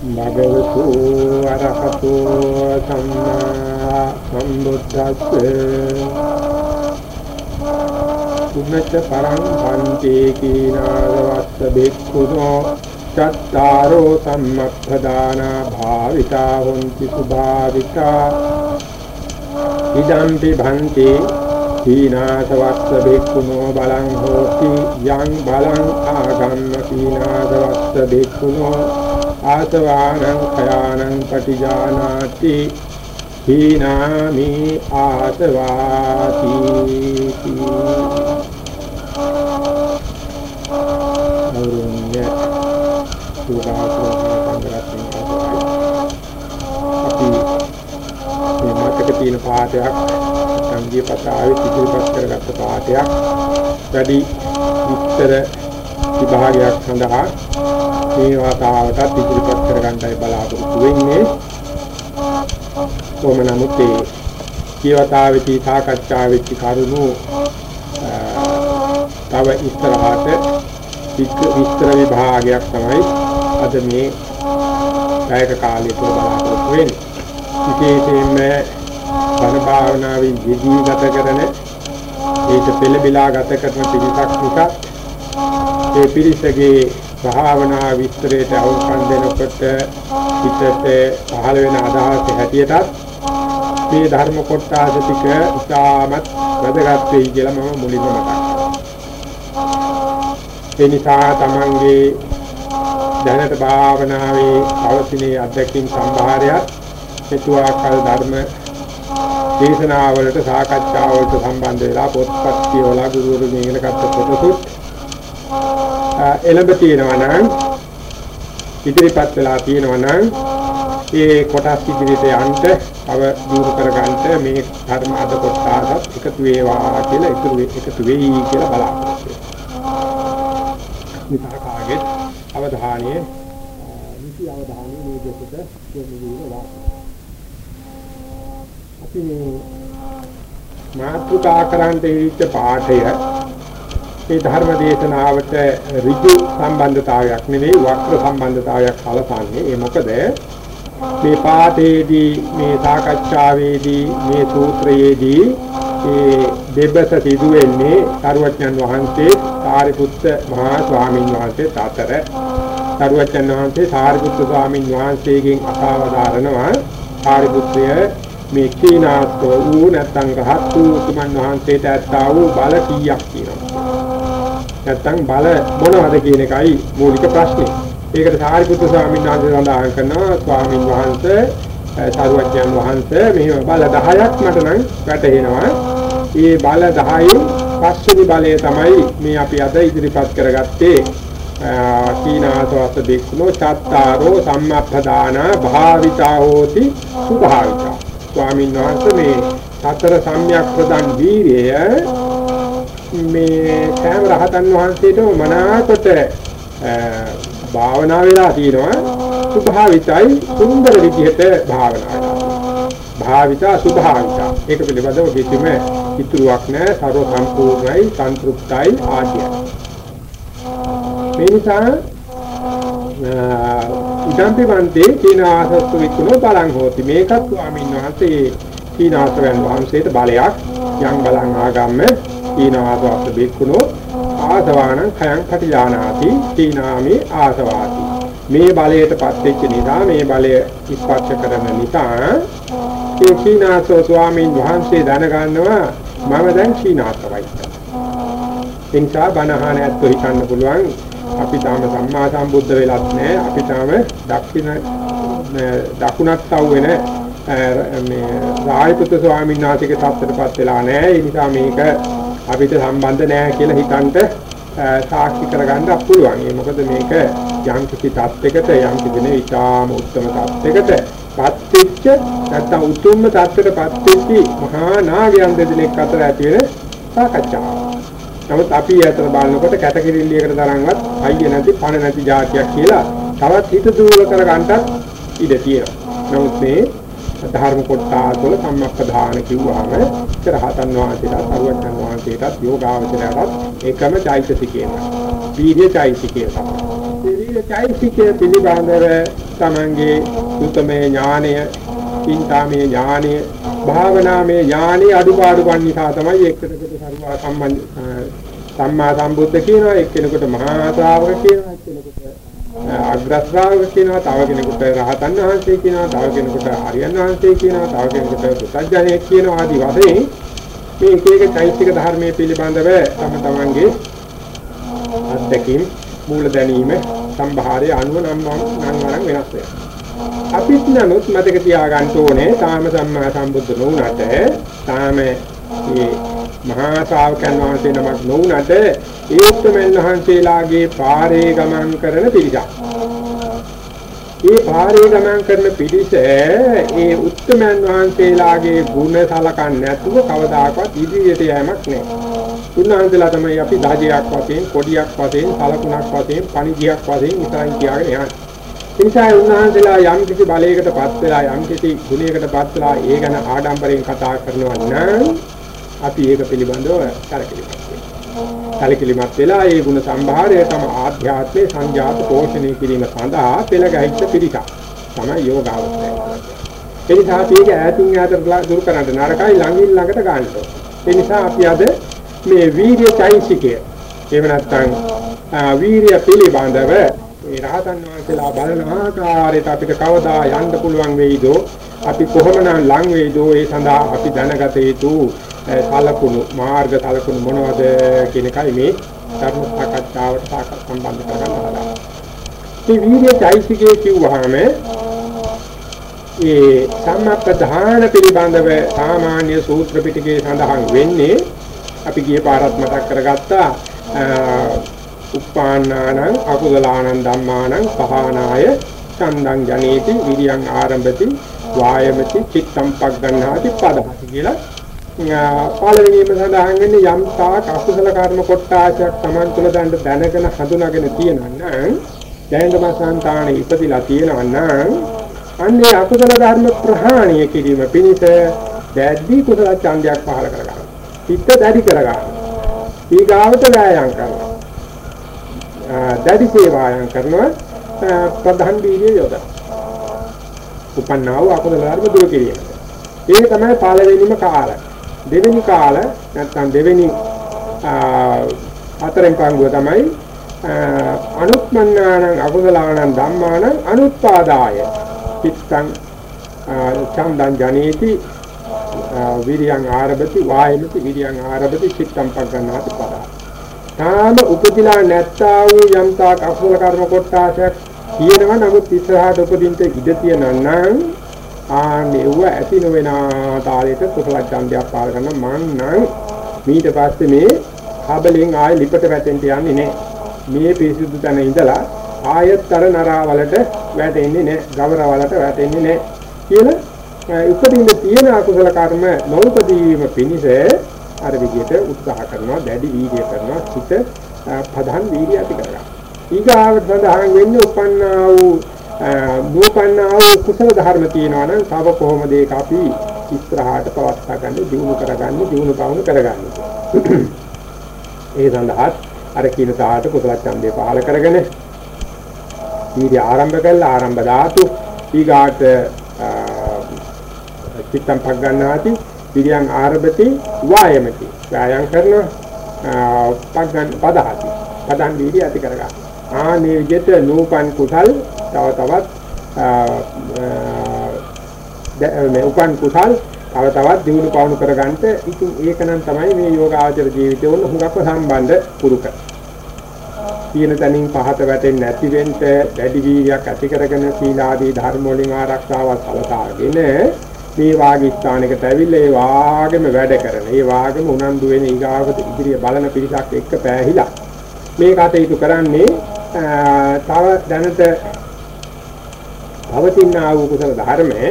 භගවතු අරහතු සම්මා සම්බුද්දස්සේ. උන්නත පරං භන්තේ කීනාදවස්ස බික්ඛුනෝ චත්තාරෝ සම්මප්පදාන භාවිතා හොಂತಿ සුභාවිතා. ඉදම්පි භන්තේ කීනාසවස්ස බික්ඛුනෝ බලං හෝති යං බලං ආගම්ම කීනාසවස්ස බික්ඛුනෝ ආසවානං khයානං පටිජානාති හීනාමි ආසවාති අවුරුන්නේ සුභාසන සංග්‍රහයෙන් අපි මේ මතක තියෙන පාඩයක් සංගීත පතාවේ ඉදිරිපත් කරගත්ත පාඩයක් වැඩි විස්තර විභාගයක් සඳහා මේ වාතාවරණයත් ඉදිරිපත් කරගන්නයි බලාපොරොත්තු වෙන්නේ. කොහොම නමුත් ඒ කීවතාවේදී සාකච්ඡා වෙච්ච කරුණු තව ඉස්සරහට විස්තර විභාගයක් තමයි අද මේ කායක කාලය තුළ බලාපොරොත්තු වෙන්නේ. විශේෂයෙන්ම බණ භාවනාවෙන් යෙදී ගත කරන ඒක පෙළබිලා ගත කරන පිරිසක් නිසා ඒ පිරිසගේ භාවනා විස්තරයට අවසන් දෙනකොට හිතට පහළ වෙන අදහස් හැටියටත් මේ ධර්ම කොටස ටික ඉතාමත් වැදගත් වෙයි කියලා මම මුලින්ම මතක් කරනවා. ඒ නිසා තමන්ගේ දැනට භාවනාවේ අවසිනේ අධ්‍යක්ෂින් සම්භාරයක් හේතුආකල් ධර්ම දේශනාවලට සාකච්ඡාවලට සම්බන්ධ වෙලා පොත්පත් කියවලා ගුරුවරු මේකට ගත්ත කොටසුත් එළඹ තියෙනවා නම් ඉදිරිපත් වෙලා තියෙනවා නම් ඒ කොටස් ඉදිරියට යන්න තව දියුණු කරගන්න මේ ධර්ම අද කොටසත් එකතු වේවා කියලා ඉතුරු එකතු වෙයි කියලා බලාපොරොත්තු වෙනවා. විතරකාගේ අවධානයේ නිසි අවධානයේ මේ දෙකට යොමු වෙනවා. අපි මේ මාතෘකා කරන්න ඉච්ච පාඨය මේ ධර්ම දේශනාවට ඍජු සම්බන්ධතාවයක් නෙවෙයි වක්‍ර සම්බන්ධතාවයක් කලසන්නේ. ඒ මොකද? මේ පාඨයේදී මේ සාකච්ඡාවේදී මේ සූත්‍රයේදී ඒ දෙබස සිදු වෙන්නේ සරුවච්චන් වහන්සේ සාරිපුත්ත මහා ස්වාමීන් වහන්සේ අතර. සරුවච්චන් වහන්සේ සාරිපුත්ත ස්වාමීන් වහන්සේගෙන් අසවදාරනවා සාරිපුත්‍රය මේ කීනාත්ව වූ නැත්නම් රහත් වූ උතුමන් වහන්සේට ඇත්තා වූ බල කීයක් තියෙනවා නැත්තම් බල මොනවද කියන එකයි මූලික ප්‍රශ්නේ. ඒකට සාරිපුත්‍ර ස්වාමීන් වහන්සේ සඳහන් කරනවා ස්වාමීන් වහන්සේ සාරුවත්යන් වහන්සේ මෙහෙම බල 10ක් මට නම් වැටහෙනවා. මේ බල 10න් පස්වෙනි බලය තමයි මේ අපි අද ඉදිරිපත් කරගත්තේ කීනාසවස්ස දෙක්නෝ චත්තාරෝ සම්මප්පදාන භාවිතා හෝති සුභාවිතා. ස්වාමීන් වහන්සේ මේ සතර සම්‍යක් ප්‍රදන් වීර්යය මේ සෑම රහතන් වහන්සේටම මනාකොට භාවනා වෙලා තියෙනවා සුභාවිතයි සුන්දර විදිහට භාවනා භාවිතා සුභාවිතා. ඒක පිළිබඳව කිසිම ඉතුරුවක් නැහැ. ਸਰව සම්පූර්ණයි සන්තුෂ්ටයි ආදී මේ නිසා ඉදම්පි වන්තේ කීන ආසස්තු විකුණෝ බලං හෝති. මේකත් ස්වාමීන් වහන්සේ කීනාසයන් වහන්සේට බලයක්. යම් බලං ආගම්මේ තීනාසවස්ස බික්කුණෝ ආසවාණං khයං පටිජානාති තීනාමි ආසවාති. මේ බලයටපත් වෙච්ච නිසා මේ බලය ඉස්පර්ශ කරන නිසා ඒ කීනාසෝ ස්වාමීන් වහන්සේ දැනගන්නවා මම දැන් කීනාසවයි එනිසා බණහන ඇත්තෝ හිතන්න පුළුවන් අපි තාම සම්මා සම්බුද්ධ වෙලත් නැහැ අපි තාම දක්ෂින දකුණත් තව්වෙන මේ රායපුත්‍ර ස්වාමීන් වහන්සේගේ තත්ත්වයටපත් වෙලා නැහැ ඒ නිසා මේක අපිට සම්බන්ධ නැහැ කියලා හිතන්ට සාක්ෂි කරගන්න පුළුවන්. ඒ මොකද මේක යම් කිසි තත්යකට යම් කිසි නෙවිතාම උත්තම තත්යකට පත්වෙච්ච නැත්නම් උතුම්ම තත්ත්වයට පත්වෙච්ච මහා නාගයන් දෙදෙනෙක් අතර ඇති වෙන සාකච්ඡාවක්. නමුත් අපි අතර බලනකොට කැටකිරිල්ලියකට තරම්වත් අයිය නැති පණ නැති જાතියක් කියලා තවත් හිත දුර්වල කරගන්නත් ඉඩ තියෙනවා. නමුත් මේ ධර්ම කොටාසල සම්මප්පදාන කිව්වහම ඉතරහතන් වහන්සේට අරුවචන් වහන්සේට යෝගාවචරයට එකම চৈতසිකේම වීර්ය চৈতසිකේ තමයි. වීර්ය চৈতසිකේ පිළිබඳව තමන්ගේ උත්මේ ඥානය චින්තාමේ ඥානය භාවනාමේ ඥානය අඩුපාඩුකම් නිසා තමයි එක්කෙනෙකුට සර්වා සම්මා සම්බුද්ධ කියනවා එක්කෙනෙකුට මහා ශ්‍රාවක කියනවා එක්කෙනෙකුට අග්‍ර ශ්‍රාවක කියනවා තව කෙනෙකුට රහතන් වහන්සේ කියනවා තව කෙනෙකුට ආර්යයන් වහන්සේ කියනවා තව කෙනෙකුට පුත්ජජනෙක් කියනවා ආදී වශයෙන් මේ එක එක චෛත්‍යික ධර්මයේ පිළිබඳව තම තමන්ගේ අත්දැකීම් මූල දැනීම සම්භාරය අනුව නම් නම් වරන් වෙනස් වෙනවා. අපිත් නමුත් මතක තියාගන්න ඕනේ තාම සම්මා සම්බුද්ධ නොවුනට තාම මේ මහා ශ්‍රාවකයන් වහන්සේ නමක් නොවුනට ඒත්මෙන් වහන්සේලාගේ පාරේ ගමන් කරන පිරිසක්. ඒ පාරේ ගමන් කරන පිරිස ඒ උත්තමයන් වහන්සේලාගේ ගුණ සලකන්නේ නැතුව කවදාකවත් ඉදිරියට යෑමක් නැහැ. උන්වහන්සේලා තමයි අපි ධාජයක් වශයෙන්, කොඩියක් වශයෙන්, සලකුණක් වශයෙන්, පණිජියක් වශයෙන් ඉස්සරහින් තියාගෙන යන්නේ. ඒ නිසා උන්වහන්සේලා යම් කිසි බලයකටපත් වෙලා යම් කිසි ගුණයකටපත් වෙලා ඒ ගැන ආඩම්බරයෙන් කතා කරනවා නම් අපි ඒක පිළිබඳව කරකෙලිමත් කලකිලිමත් වෙලා ඒ ගුණ සම්භාරය තම ආධ්‍යාත්මේ සංජාත පෝෂණය කිරීම සඳහා පෙළ ගැහිච්ච පිළිකක් තමයි යෝගාවචරය. ඒ නිසා අපි ඒක ඈතින් ඈතට දුරු කරන්න නරකයි ළඟින් ළඟට ගන්න ඒ නිසා අපි අද මේ වීර්ය චෛසිකය එහෙම නැත්නම් වීර්ය පිළිබඳව මේ රහතන් වහන්සේලා බලන ආකාරයට අපිට කවදා යන්න පුළුවන් වෙයිද? අපි කොහොමනම් ලං වෙයිද? ඒ සඳහා අපි දැනගත යුතු සලකුණු මාර්ග සලකුණු මොනවද කියන එකයි මේ ධර්ම සාකච්ඡාවට සාකච්ඡා සම්බන්ධ කරගන්න හදන්නේ. මේ වීර්ය චෛසිකයේ කිව්වහම ඒ සම්මප්පදාන පිළිබඳව සාමාන්‍ය සූත්‍ර පිටකේ සඳහන් වෙන්නේ අපි ගිය පාරත් මතක් කරගත්තා උප්පාන්නානං අකුසලානං ධම්මානං පහනාය චන්දං ජනේති විරියං ආරම්භති වායමති චිත්තම් පග්ගණ්හාති පදහති කියලා පළවෙනිම සඳහන් වෙන්නේ යම් තාක් අකුසල කර්ම කොටාශයක් Taman තුල දඬ දැනගෙන හඳුනාගෙන තියෙනවා නම් දැනගම සංතානෙ ඉපදිලා තියෙනවා නම් අන්නේ අකුසල ධර්ම ප්‍රහාණය කිරීම පිණිස දැඩි කුසල ඡන්දයක් පහල කරගන්න. හිත දැඩි කරගන්න. ඊගාවට වෑයම් කරනවා. දැඩි සේවායම් කරනවා ප්‍රධාන වීර්ය යොදා. උපන්නාව අකුසල ධර්ම දුරු කිරීම. ඒ තමයි පළවෙනිම කාලය. දෙවෙනි කාල නැත්නම් දෙවෙනි හතරෙන් පංගුව තමයි අනුත්මන්නානං අකුසලානං ධම්මානං අනුත්පාදාය. චිත්තං චන්දං ජනේති විරියං ආරභති වායමති විරියං ආරභති චිත්තං පග්ගණාති පදා. තාම උපදිලා නැත්තා වූ යම්තා අකුසල කර්ම කොටාශයක් තියෙනවා නමුත් ඉස්සරහට උපදින්න ඉඩ තියෙනවා නම් ආනෙව ඇති නොවන තාලෙට කුසල ඡන්දයක් පාල කරන මං නම් ඊට පස්සේ මේ හබලෙන් ආයෙ ලිපට වැටෙන්න යන්නේ නැහැ. මේ පිරිසුදු තැන ඉඳලා ආයත්තර නරාවලට වැටෙන්නේ නැහැ. ගවර වලට වැටෙන්නේ නැහැ. කියලා උපදින්න තියෙන අකුසල කර්ම නොඋපදීම පිණිස අර විදිහට උත්සාහ කරනවා, දැඩි වීර්ය කරනවා, සිත ප්‍රධාන වීර්ය ඇති කරගන්න. ඊගාවට සඳහන් වෙන්නේ උපන්නා වූ නූපන්නා වූ කුසල ධර්ම තියෙනවා නම් තව කොහොමද ඒක අපි ඉස්සරහට පවත්වා ගන්න, දිනු කරගන්න, දිනු පවුණු කරගන්න. ඒ සඳහා අර කියන තාට කුසල ඡන්දේ පහල කරගෙන ඊට ආරම්භ කළා. ආරම්භ ධාතු ඊගාට චිත්තම් පක් ගන්නාති. පිරියන් ආරභති වායමති. වායම් කරන පග්ගන් පදහති. පදන් වීර්ය ඇති කරගන්න. ආනේ විදිහට නූපන් කුසල් තව තවත් මේ උපන් කුසල් තව තවත් දිනු පවණු කරගන්නට ඉතින් ඒකනම් තමයි මේ යෝගාචර ජීවිතේ වල හුඟක්ව සම්බන්ධ පුරුක. කියන තැනින් පහත වැටෙන්නේ නැති වෙන්න දැඩි වීර්යයක් ඇති කරගෙන සීලාදී ධර්ම වලින් ආරක්ෂාවක් සලසාගෙන මේ වාගේ ස්ථානයකට ඇවිල්ලා ඒ වාගෙම වැඩ කරන ඒ වාගෙම උනන්දු වෙන ඊගාවට ඉදිරිය බලන පිරිසක් එක්ක පෑහිලා මේ කටයුතු කරන්නේ තව දැනට පවතින ආ වූ කුසල ධර්මයේ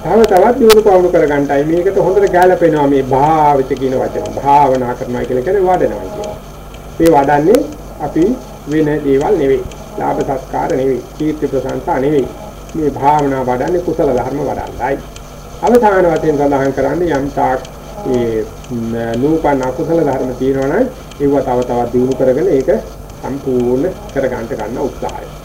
තව තවත් දියුණු පවුණු කරගන්නයි මේකට හොඳට ගැළපෙනවා මේ භාවිත කියන වචන භාවනා කරනවා කියලා කියන්නේ වඩනවා කියන්නේ. මේ වඩන්නේ අපි වෙන දේවල් නෙවෙයි. ලාභ සත්කාර නෙවෙයි. කීර්ති ප්‍රශංසා නෙවෙයි. මේ භාවනා වඩන්නේ කුසල ධර්ම වඩන්නයි. අවසාන වශයෙන් සඳහන් කරන්නේ යම් තාක් ඒ නූපන් අකුසල ධර්ම තියෙනවනම් ඒව තව තවත් දියුණු කරගෙන ඒක සම්පූර්ණ කරගන්න ගන්න උත්සාහය.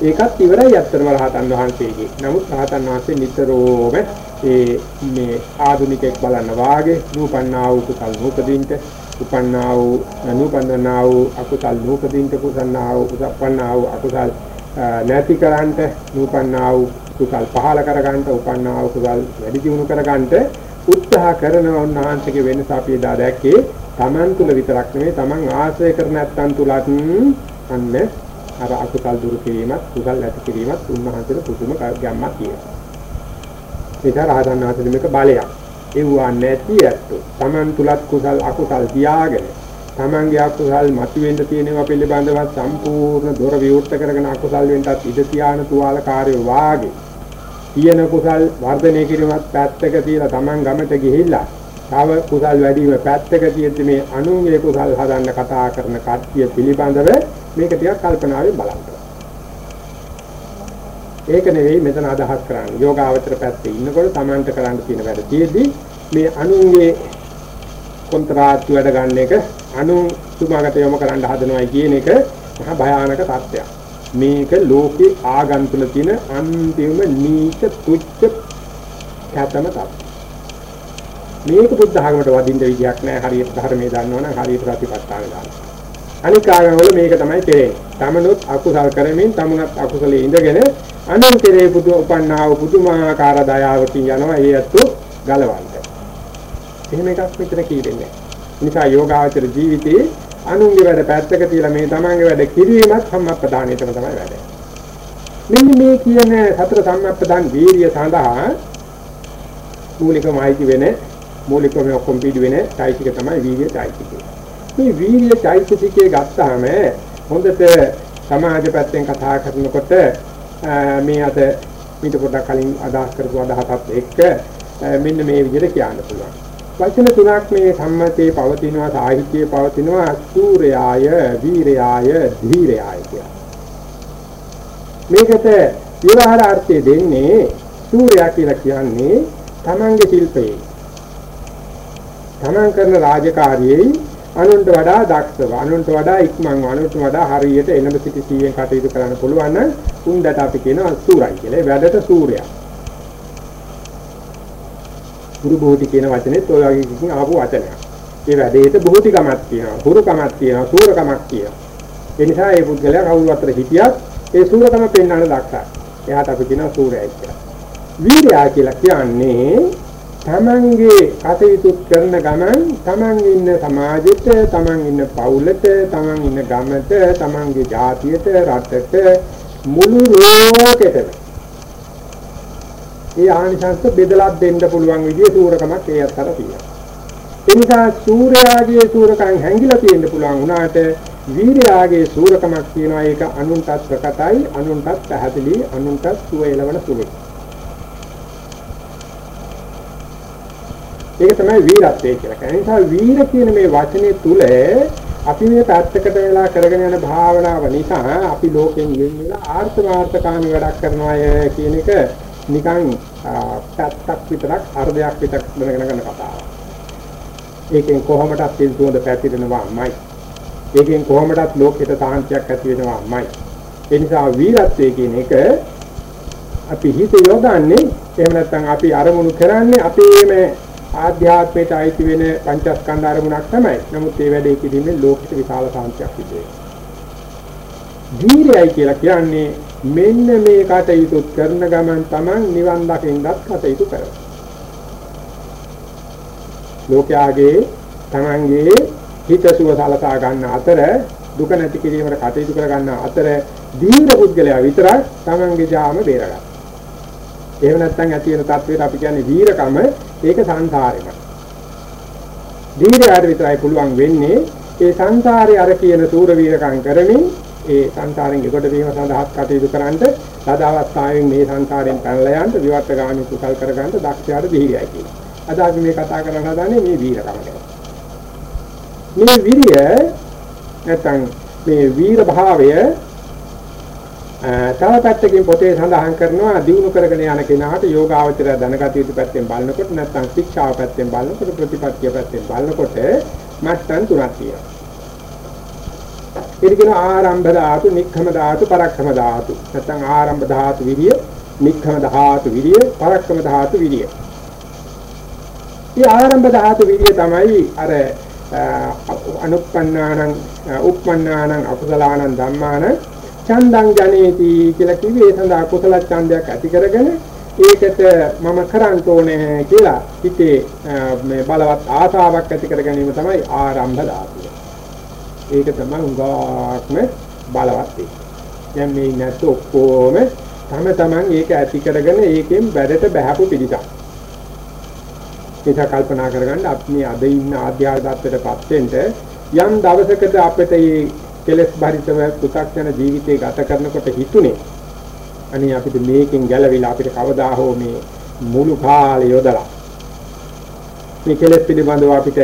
ඒකත් ඉවරයි අත්තරම රහතන් වහන්සේගේ. නමුත් රහතන් වහන්සේ නිතරම ඒ මේ ආධුනිකෙක් බලන්න වාගේ නූපන්නා වූ කුසල් නූපදින්ට උපන්නා වූ නූපන්නා වූ අකුසල් නූපදින්ට කුසන්නා වූ උපන්නා වූ අකුසල් නැති කරන්ට නූපන්නා වූ කුසල් පහල කරගන්නට උපන්නා වූ කුසල් වැඩි දියුණු කරගන්නට උත්සාහ කරන උන්වහන්සේගේ වෙනස අපි එදා දැක්කේ Taman තුල විතරක් නෙමෙයි Taman ආශ්‍රය කරන නැත්තන් තුලත් අන්න අර අකුසල් දුරු කිරීමත් කුසල් ඇති කිරීමත් උන්වහන්සේට පුදුම ගැම්මක් තියෙනවා. ඒක රහතන් වහන්සේ මේක බලයක්. ඒවා නැති ඇත්තෝ Taman තුලත් කුසල් අකුසල් තියාගෙන Tamanගේ අකුසල් මතුවෙන්න තියෙනවා පිළිබඳව සම්පූර්ණ දොර විවෘත කරගෙන අකුසල් වෙන්නත් ඉඩ තියාන තුවාල කාර්යෝ වාගේ තියෙන කුසල් වර්ධනය කිරීමත් පැත්තක තියලා Taman ගමට ගිහිල්ලා තව කුසල් වැඩි වීම පැත්තක තියෙද්දි මේ අනුන්ගේ කුසල් හදන්න කතා කරන කට්ටිය පිළිබඳව මේක ටිකක් කල්පනාවෙන් බලන්න. ඒක නෙවෙයි මෙතන අදහස් කරන්නේ. යෝගාවචර පැත්තේ ඉන්නකොට Tamanට කරන්න තියෙන වැඩ තියෙද්දි මේ අනුන්ගේ කොන්ත්‍රාත්තු වැඩ ගන්න එක අනුන් සුමාගත යොමු කරන්න හදනවා කියන එක මහා භයානක තත්ත්වයක්. මේක ලෝකේ ආගන්තුල තියෙන අන්තිම නීච තුච්ච කැතම තත්ත්වය. මේක බුද්ධ ධර්මයට වදින්න විදියක් නැහැ හරියට ධර්මයේ දන්නවනම් හරියට ප්‍රතිපත්තාන ගන්න. අනික් ආගමවල මේක තමයි කෙරෙන්නේ. තමනුත් අකුසල් කරමින් තමුණත් අකුසලයේ ඉඳගෙන අනුන් කෙරේ පුදු උපන්නා වූ පුදුමාකාර දයාවකින් යනවා ඒ අත්තු ගලවන්න. එහෙම එකක් මෙතන කියෙන්නේ. නිසා යෝගාචර ජීවිතයේ අනුන්ගේ වැඩ පැත්තක තියලා මේ තමන්ගේ වැඩ කිරීමත් සම්මප්පදානෙටම තමයි වැඩ. මෙන්න මේ කියන සතර සම්මප්පදාන් වීර්ය සඳහා මූලිකමයි වෙන මූලිකම ඔක්කොම පිළිවෙන්නේ සායිතික තමයි වීර්ය සායිතික. මේ වීර්ය চৈতසිකයේ ගත්තාම හොඳට සමාජ පැත්තෙන් කතා කරනකොට මේ අද මීට පොඩ්ඩක් කලින් අදහස් කරපු අදහසත් එක්ක මෙන්න මේ විදිහට කියන්න පුළුවන්. වචන තුනක් මේ සම්මතයේ පවතිනවා සාහිත්‍යයේ පවතිනවා සූර්යාය වීරයාය ධීරයාය කියලා. මේකට විවහාර අර්ථය දෙන්නේ සූර්යා කියලා කියන්නේ තමන්ගේ ශිල්පයේ තමන් කරන රාජකාරියේ අනුන්ට වඩා දක්ෂව අනුන්ට වඩා ඉක්මන්ව අනුන්ට වඩා හරියට එනබ සිටි සීයෙන් කටයුතු කරන්න පුළුවන් නම් උන්දට අපි කියනවා සූරයි කියලා. වැඩට සූර්යයා. ගුරු බෝධි කියන වචනේත් ඔය වගේ කිසිම ආපු වචනයක්. ඒ වැඩේට බෝධිකමක් තියෙනවා, හුරුකමක් තියෙනවා, සූරකමක් තියෙනවා. ඒ නිසා මේ පුද්ගලයා කවුරු අතර හිටියත් ඒ සූරකම පෙන්වන්න දක්ෂයි. එයාට අපි කියනවා සූරයයි කියලා. වීරයා කියලා කියන්නේ තමන්ගේ කටයුතු කරන ගමන් තමන් ඉන්න සමාජෙට තමන් ඉන්න පවුලට තමන් ඉන්න ගමට තමන්ගේ ජාතියට රටට මුළු ලෝකෙටම ඒ ආනිසංස බෙදලා දෙන්න පුළුවන් විදිහේ සූරකමක් ඒ අතර තියෙනවා. ඒ නිසා සූර්යාගේ සූරකම් හැංගිලා තියෙන්න පුළුවන් වුණාට වීරයාගේ සූරකමක් තියෙනවා ඒක අනුන්ටත් ප්‍රකටයි අනුන්ටත් පැහැදිලි අනුන්ටත් සුව එළවන සුළුයි. ඒක තමයි වීරත්වය කියලා කියන්නේ. ඒ නිසා වීර කියන මේ වචනේ තුල අපි මේ පැත්තකට වෙලා කරගෙන යන භාවනාව නිසා අපි ලෝකෙන් ගෙන් වෙලා ආර්ථමාර්ථකාමී වැඩක් කරනවා කියන එක නිකන් පැත්තක් විතරක් අර්ධයක් විතරක් දැනගෙන කරන කතාවක්. ඒකෙන් කොහොමදත් තිල් සුවඳ පැතිරෙනවාමයි. ඒකෙන් කොහොමදත් ලෝකෙට තාන්තියක් ඇති වෙනවාමයි. ඒ නිසා වීරත්වය කියන එක අපි හිත යොදන්නේ එහෙම නැත්නම් අපි අරමුණු කරන්නේ අපේම ආධ්‍යාත්මයට අයිති වෙන පංචස්කන්ධ අරමුණක් තමයි. නමුත් මේ වැඩේ කිරීමෙන් ලෝකෙට විශාල සාන්තියක් සිදු වෙනවා. ධීරයයි කියලා කියන්නේ මෙන්න මේ කටයුතු කරන ගමන් Taman නිවන් දකින්නත් කටයුතු කරනවා. ලෝකයාගේ Tamanගේ හිතසුව සලසා ගන්න අතර දුක නැති කිරීමට කටයුතු කර ගන්න අතර දීර්ඝ පුද්ගලයා විතරක් Tamanගේ ජාම බේරගන්නවා. එහෙම නැත්නම් ඇති වෙන තත්වයට අපි කියන්නේ වීරකම ඒක සංසාරෙම. වීරයාට විතරයි පුළුවන් වෙන්නේ ඒ සංසාරේ අර කියන සූර වීරකම් කරමින් ඒ සංසාරෙන් එකට වීම සඳහා කටයුතු කරන්ට ලද අවස්ථාවෙන් මේ සංසාරයෙන් පැනලා යන්න විවර්ත ගාමී කුසල් කරගන්න දක්ෂයාට ධීරයයි කියනවා. අද අපි මේ කතා කරන්න හදන්නේ මේ වීරකම ගැන. මේ වීරිය නැත්නම් මේ වීර භාවය තව පැත්තකින් පොතේ සඳහන් කරනවා දිනු කරගෙන යන කෙනාට යෝගාවචරය දැනගත යුතු පැත්තෙන් බලනකොට නැත්නම් ශික්ෂාව පැත්තෙන් බලනකොට ප්‍රතිපත්තිය පැත්තෙන් බලනකොට මට්ටම් තුනක් තියෙනවා. ඒක කියන ආරම්භ ධාතු, නික්ඛම ධාතු, පරක්ඛම ධාතු. නැත්නම් ආරම්භ ධාතු විරිය, නික්ඛම ධාතු විරිය, පරක්ඛම ධාතු විරිය. මේ ආරම්භ ධාතු විරිය තමයි අර අනුප්පන්නානං උප්පන්නානං අකුසලානං ධම්මාන චන්දං ජනේති කියලා කිව්වේ ඒ සඳහා කුසල ඡන්දයක් ඇති කරගෙන ඒකට මම කරන්න ඕනේ කියලා හිතේ මේ බලවත් ආසාවක් ඇති කර ගැනීම තමයි ආරම්භ ධාතුව. ඒක තමයි උගාක්ම බලවත් එක. දැන් මේ නැත් ඔක්කොම තම තමන් ඒක ඇති කරගෙන ඒකෙන් වැඩට බහැපු පිළිසක්. ඒක කල්පනා කරගන්න අපි මේ අද ඉන්න ආධ්‍යාත්මයටපත් වෙන්න යම් දවසකට අපිට මේ කෙලස් බරිතව පු탁ජන ජීවිතය ගත කරනකොට හිතුනේ අනේ අපිට මේකෙන් ගැලවිලා අපිට කවදා හෝ මේ මුළු කාලය යොදලා මේ කෙලස් පිළිබඳව අපිට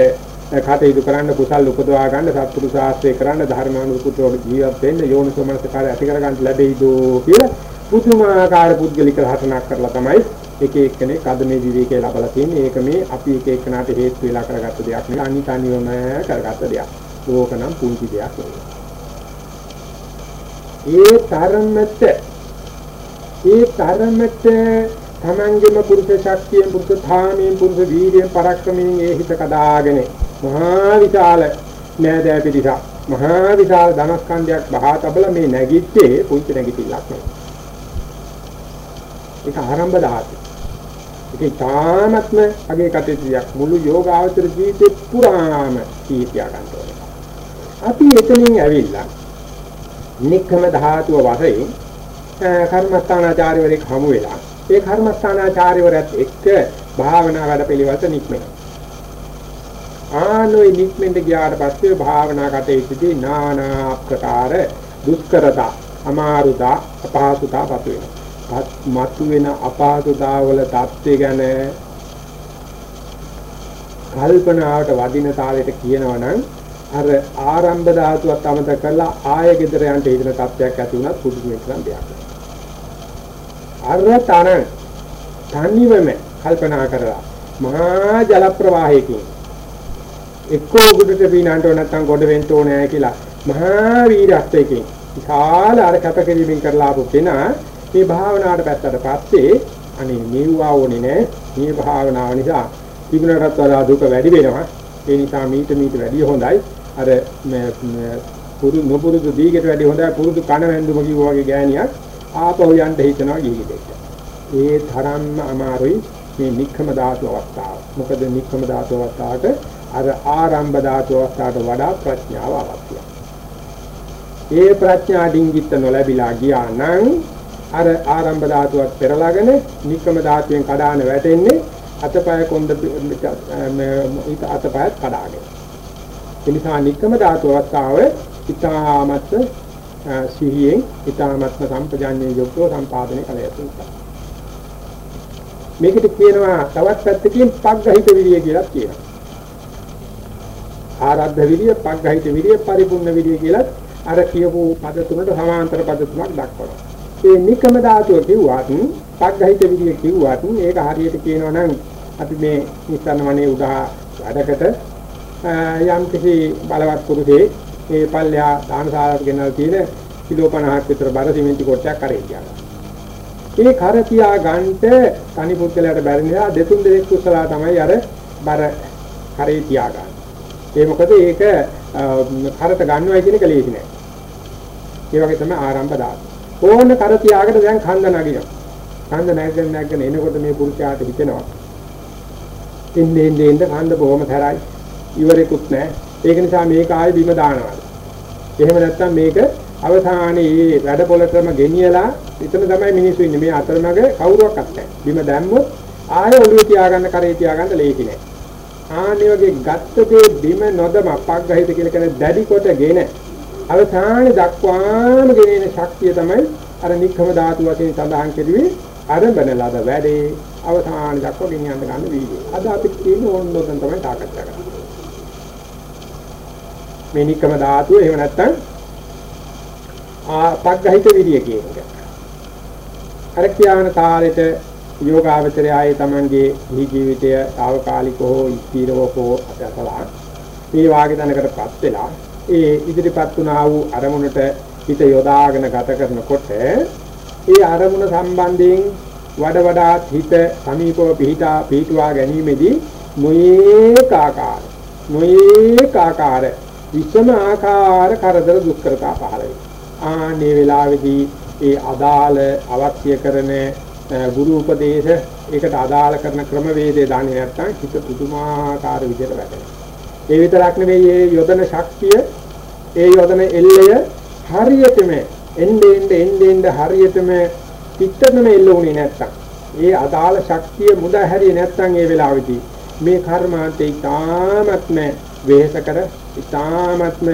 කටයුතු කරන්න කුසල් උපදවා ගන්න සත්පුරුෂ ආශ්‍රය කරන්න ධර්මානුකූලව ජීවත් වෙන්න යෝනිසෝමනසකාරය ඇති කර ගන්න ලැබෙයිද කියලා පුදුමාකාර පුද්ගලික හටනක් කරලා තමයි එක එක්කෙනෙක් අද මේ විවේකේ ලබලා තියෙන්නේ ඒක මේ අපි එක එක්කනට හේතු වෙලා කරගත්ත දෙයක් නෙවෙයි අනිත් අනිවම කරගත්ත දෙයක්. ඕකනම් පුංචි දෙයක් නෙවෙයි. ඒ තරමට ඒ තරමට තමන්ගේම පුරුෂ ශක්තියෙන් පුරුෂ ධාමයෙන් පුරුෂ වීර්යයෙන් පරක්‍රමයෙන් ඒ හිත කදාගෙන මහා විශාල නෑදෑ පිටිසක් මහා විශාල ධනස්කන්ධයක් බහා තබල මේ නැගිච්චේ පුංචි නැගිටිල්ලක් නෙවෙයි. ඒක ආරම්භ ධාතු. ඒක තාමත්ම අගේ කටයුතුයක් මුළු යෝගාවචර ජීවිතේ පුරාම කීතියා ගන්න ඕනේ. අපි එතනින් ඇවිල්ලා නික්කම ධාතුව වශයෙන් කර්මස්ථානාචාර්යවරයෙක් හමු වෙලා ඒ කර්මස්ථානාචාර්යවරයත් එක්ක භාවනා වැඩ පිළිවෙත නික්මෙනවා. ආනෝයි නික්මෙන්ද ගියාට පස්සේ භාවනා කටයුතුදී নানা ප්‍රකාර දුෂ්කරතා, අමාරුතා, අපහසුතා පතු වෙනවා. මතු වෙන අපහසුතා වල தත්ත්වය ගැන කල්පනාවට වදින තාලෙට කියනවනම් අර ආරම්භ ධාතුවත් අමතක කරලා ආය ගෙදර යන්න හිතන තත්ත්වයක් ඇති වුණත් පුදුම එකක් දෙයක්. අර තන තනිවම කල්පනා කරලා මහා ජල ප්‍රවාහයකින් එක්කෝ ගොඩට පීනන්න ඕන නැත්නම් ගොඩ වෙන්න ඕනේ කියලා මහා වීරත්වයකින් විශාල අර කැපකිරීමෙන් කරලා ආපු කෙනා මේ භාවනාවට පැත්තට පස්සේ අනේ නිව්වා ඕනේ නෑ. මේ භාවනාව නිසා තිබුණටත් වඩා දුක වැඩි වෙනවා. ඒ නිසා මීට මීට වැඩි හොඳයි. අර පුරු නොපුරුදු දීකට වැඩි හොඳයි පුරුදු කන වැන්දුම කිව්වා වගේ ගෑණියක් ආපහු යන්න හිතනවා ගිහිගෙට. ඒ තරම්ම අමාරුයි මේ නික්කම ධාතු අවස්ථාව. මොකද නික්කම ධාතු අවස්ථාවට අර ආරම්භ ධාතු අවස්ථාවට වඩා ප්‍රඥාව අවශ්‍යයි. ඒ ප්‍රඥා ඩිංගිත නොලැබිලා ගියා නම් අර ආරම්භ ධාතුවත් පෙරලාගෙන නික්කම ධාතුවෙන් කඩාන වැටෙන්නේ අතපය කොන්ද අතපයත් කඩාගෙන. ඒ නිසා නික්කම ධාතු අවස්ථාව ඉතාමත් සිහියෙන් ඊ타මත්ම සම්පජාඤ්ඤේ යුක්තව සම්පාදනය කළ යුතුයි. මේකට කියනවා තවත් පැත්තකින් පග්ගහිත විරිය කියලා කියනවා. ආරද්ධ විරිය, පග්ගහිත විරිය, පරිපූර්ණ විරිය කියලා අර කියපු පද තුනට සමාන්තර පද තුනක් දක්වනවා. මේ නිකම ධාතුව කිව්වත්, පග්ගහිත විරිය කිව්වත් ඒක හරියට කියනවා නම් අපි මේ නිස්සන්න වනේ උදා වැඩකට යම් කිසි බලවත් පුරුෂේ මේ පල්ලෙහා දානශාලාවට ගෙනල්ලා තියෙන කිලෝ 50ක් විතර බර සිමෙන්ති කොටයක් කරේ ගියා. ඒ කර තියා ගන්නට තනි පුද්ගලයාට බැරි නිසා දෙතුන් දෙනෙක් කුසලා තමයි අර බර කරේ තියා ගන්න. ඒ මොකද ඒක කරට ගන්නවයි කියන එක ලේසි නෑ. ඒ වගේ තමයි ආරම්භ දාත. ඕන කර තියාගෙන දැන් කන්ද නගිනවා. කන්ද නැගගෙන නැගගෙන එනකොට මේ පුරුෂයාට හිතෙනවා. ඉන්නේ ඉන්නේ ඉන්න කන්ද බොහොම තරයි. ඉවරෙකුත් නෑ. ඒක නිසා මේක ආයෙ බිම දානවා. එහෙම නැත්නම් මේක අවසානයේ මේ වැඩ පොළටම ගෙනියලා එතන තමයි මිනිස්සු ඉන්නේ. මේ අතරමඟ කවුරුවක්වත් නැහැ. බිම දැම්මොත් ආයෙ ඔළුවේ තියාගන්න කරේ තියාගන්න ලේසි නෑ. ආන්නේ වගේ ගත්ත දේ බිම නොදම පග්ගහිත කියලා කියන දැඩි කොටගෙන අවසානයේ දක්වාම ගෙනෙන ශක්තිය තමයි අර නික්කම ධාතු වශයෙන් සඳහන් කෙරුවේ අරබන ලද වැඩේ අවසාන දක්වා ගෙනියන්න ගන්න වීර්යය. අද අපි කියන ඕනෝදන් තමයි සාකච්ඡා කරන්නේ. මේ නික්කම ධාතුව එහෙම නැත්නම් ආ පග්ගහිත විරිය කියන එක. අර කියන කාලෙට යෝගාවචරය ආයේ Tamanගේ ජීවිතය తాවකාලිකව හෝ ස්ථිරව හෝ අතසලා මේ වාගේ දනකටපත් වෙලා ඒ ඉදිරිපත් වුණා වූ අරමුණට හිත යොදාගෙන ගත කරනකොට ඒ අරමුණ සම්බන්ධයෙන් වඩ වඩාත් හිත සමීපව පිහිටා පිහිටුවා ගැනීමේදී මොයේක ආකාර මොයේක ආකාර විසම ආකාර කරදර දුක්කරතා පහළ වෙනවා ආනේ වෙලාවේදී ඒ අදාළ අවශ්‍ය කරන ගුරු උපදේශ ඒකට අදාළ කරන ක්‍රමවේදය දන්නේ නැත්නම් හිත පුදුමාකාර විදිහට වැටෙනවා. ඒ විතරක් නෙවෙයි මේ යොදන ශක්තිය ඒ යොදන එල්ලය හරියටම එන්නේ එන්නේ එන්නේ හරියටම පිටතම එල්ල උනේ නැත්තම් ඒ අදාළ ශක්තිය මුදා හැරියේ නැත්තම් ඒ වෙලාවේදී මේ කර්මාන්තේ ඊ타මත්ම වෙහෙසකර ඉතාමත්ම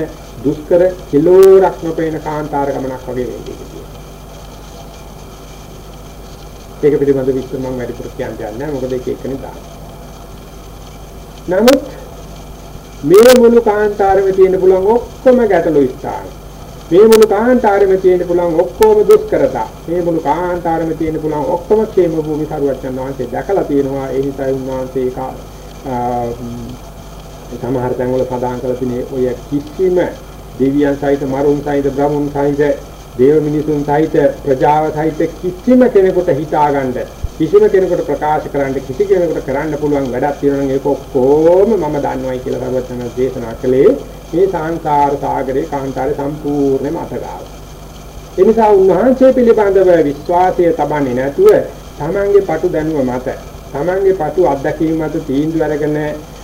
දුෂ්කර කෙලෝරක් නොපේන කාන්තාර ගමනක් වගේ වෙන්නේ කියලා. ඒක පිළිබඳ විස්තර මම වැඩිපුර කියන්න යන්නේ මොකද ඒක එකනේ දාන. නමුත් මේ මුළු කාන්තාරෙම තියෙන පුළුවන් ඔක්කොම ගැටලු ස්ථාන. මේ මුළු කාන්තාරෙම තියෙන පුළුවන් ඔක්කොම දුෂ්කරතා. මේ මුළු කාන්තාරෙම තියෙන පුළුවන් ඔක්කොම ක්ෂේම භූමි කරුවත් යන වාසේ දැකලා තියෙනවා. ඒ නිසා උන්වහන්සේ ඒක සමහර තැන්වල සඳහන් කරලා තියෙන්නේ ඔය කිසිම දෙවියන් සහිත මරුන් සහිත බ්‍රහ්මුන් සහිත දේව මිනිසුන් සහිත ප්‍රජාව සහිත කිසිම කෙනෙකුට හිතාගන්න කිසිම කෙනෙකුට ප්‍රකාශ කරන්න කිසි කෙනෙකුට කරන්න පුළුවන් වැඩක් තියෙනවා නම් ඒක ඔක්කොම මම දන්නවයි කියලා සර්වඥ දේශනා කළේ මේ සංසාර සාගරේ කාන්තාරේ සම්පූර්ණයෙන්ම අතගාව. ඒ නිසා උන්වහන්සේ පිළිබඳව විශ්වාසය තබන්නේ නැතුව තමන්ගේ පටු දැනුම මත තමන්ගේ පටු අත්දැකීම් මත තීන්දුව අරගෙන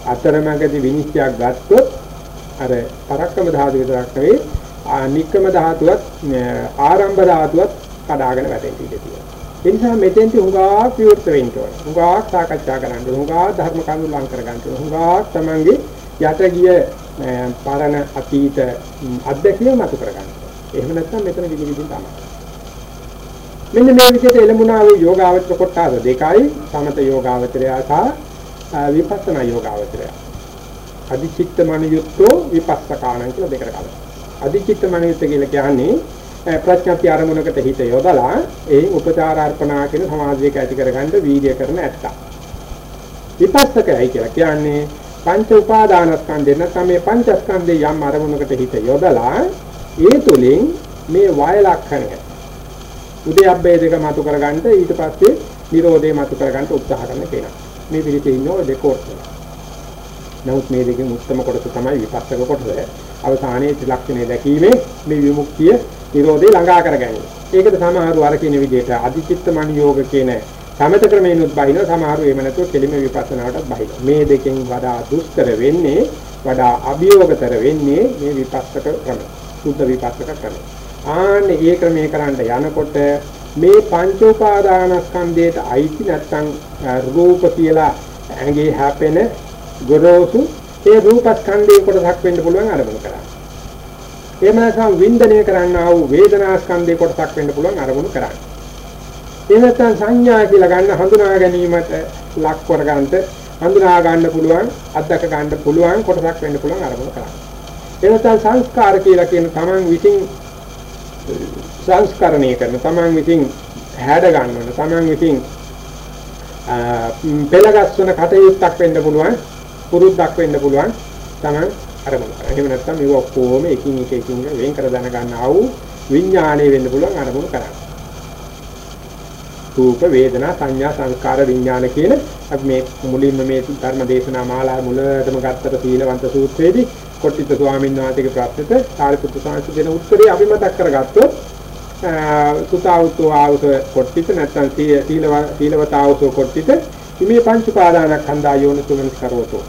අතරමඟදී විනිශ්චයක් ගත්තොත් අර පරක්කම ධාතු විතරක් නෙවෙයි නික්කම ධාතුවත් ආරම්භ ධාතුවත් කඩාගෙන වැටෙන්න ඉඩ තියෙනවා. ඒ නිසා මෙතෙන්ට හුඟා විවෘත වෙන්න ඕන. හුඟා සාකච්ඡා කරන්න ඕන. හුඟා ධර්ම කරුණු ලං කර ගන්න ඕන. හුඟා තමන්ගේ යට ගිය පරණ අතීත අත්දැකීම් මතු කර ගන්න. එහෙම නැත්නම් මෙතන විවිධින් තමයි. මෙන්න මේ විදිහට එළඹුණා වූ යෝගාවචර කොටස දෙකයි සමත යෝගාවචරය සහ විපස්සනා යෝගාවචරය. අධිචිත්ත මනියුක්තෝ විපස්සකාණන් කියලා දෙකට කලනවා. අධිචිත්ත මනිත කියලා කියන්නේ ප්‍රඥාප්ති ආරමුණකට හිත යොදලා ඒ උපචාර අර්පණා කියන සමාධියක ඇති කරගන්න වීර්ය කරන ඇත්ත. විපස්සකයි කියලා කියන්නේ පංච උපාදානස්කන්ධේ නැත්නම් මේ පංචස්කන්ධේ යම් අරමුණකට හිත යොදලා ඒ තුලින් මේ වය ලක්ෂණය උදයබ්බේ දෙක මතු කරගන්න ඊට පස්සේ නිරෝධේ මතු කරගන්න උත්සාහ කරන කෙනා. මේ පිළිතේ ඉන්නෝ දෙකෝර්ස. නමුත් මේ දෙකෙන් උත්තම කොටස තමයි විපස්සක කොටස. අවසානයේ ත්‍රිලක්ෂණය දැකීමේ මේ විමුක්තිය නිරෝධය ළඟා කර ගැනීම. ඒකද සමහරව අර කියන විදිහට අධිචිත්ත මනියෝග කියන සමත ක්‍රමේනුත් බහිනවා සමහරව එහෙම නැතුව කෙලිම විපස්සනාවටත් බහිනවා. මේ දෙකෙන් වඩා දුෂ්කර වෙන්නේ වඩා අභියෝගතර වෙන්නේ මේ විපස්සක ක්‍රම. සුද්ධ විපස්සක ක්‍රම. ආන්නේ ඒ ක්‍රමයේ කරන්න යනකොට මේ පංච උපාදානස්කන්ධයට අයිති නැත්නම් රූප කියලා ඇඟේ හැපෙන ගොරෝසු ඒ රූපස්කන්ධයේ කොටසක් වෙන්න පුළුවන් අරමුණු කරා. එහෙම නැත්නම් වින්දනය කරන්නා වූ වේදනාස්කන්ධයේ කොටසක් වෙන්න පුළුවන් අරමුණු කරා. එහෙම නැත්නම් සංඥා කියලා ගන්න හඳුනා ගැනීමට ලක් කරගන්නට හඳුනා ගන්න පුළුවන් අත්දක ගන්න පුළුවන් කොටසක් වෙන්න පුළුවන් අරමුණු කරා. එහෙම නැත්නම් සංස්කාර කියලා කියන තමන් විසින් සංස්කරණය කරන තමන් විසින් හැඩ ගන්නවන තමන් විසින් පෙළගස්වන කටයුත්තක් වෙන්න පුළුවන් පුරුද්දක් වෙන්න පුළුවන් තමයි අරමුණ කරා. එහෙම නැත්නම් මේක ඔක්කොම එකින් එක එකින් වෙන් කර දැන ගන්නා වූ විඥාණය වෙන්න පුළුවන් අරමුණු කරා. රූප වේදනා සංඥා සංස්කාර විඥාන කියන අපි මේ මුලින්ම මේ ධර්ම දේශනා මාලා මුලටම ගත්තට සීලවන්ත සූත්‍රයේදී කොට්ටිත ස්වාමීන් වහන්සේගේ ප්‍රශ්නෙට සාරිපුත්‍ර ස්වාමීන් දෙන උත්තරේ අපි මතක් කරගත්තොත් සුතාවුතෝ ආවස කොට්ටිත නැත්නම් සීලව සීලවතාවසෝ කොට්ටිත මේ පංච උපාදානස්කන්ධා යෝනිසුමනස් කරවතෝ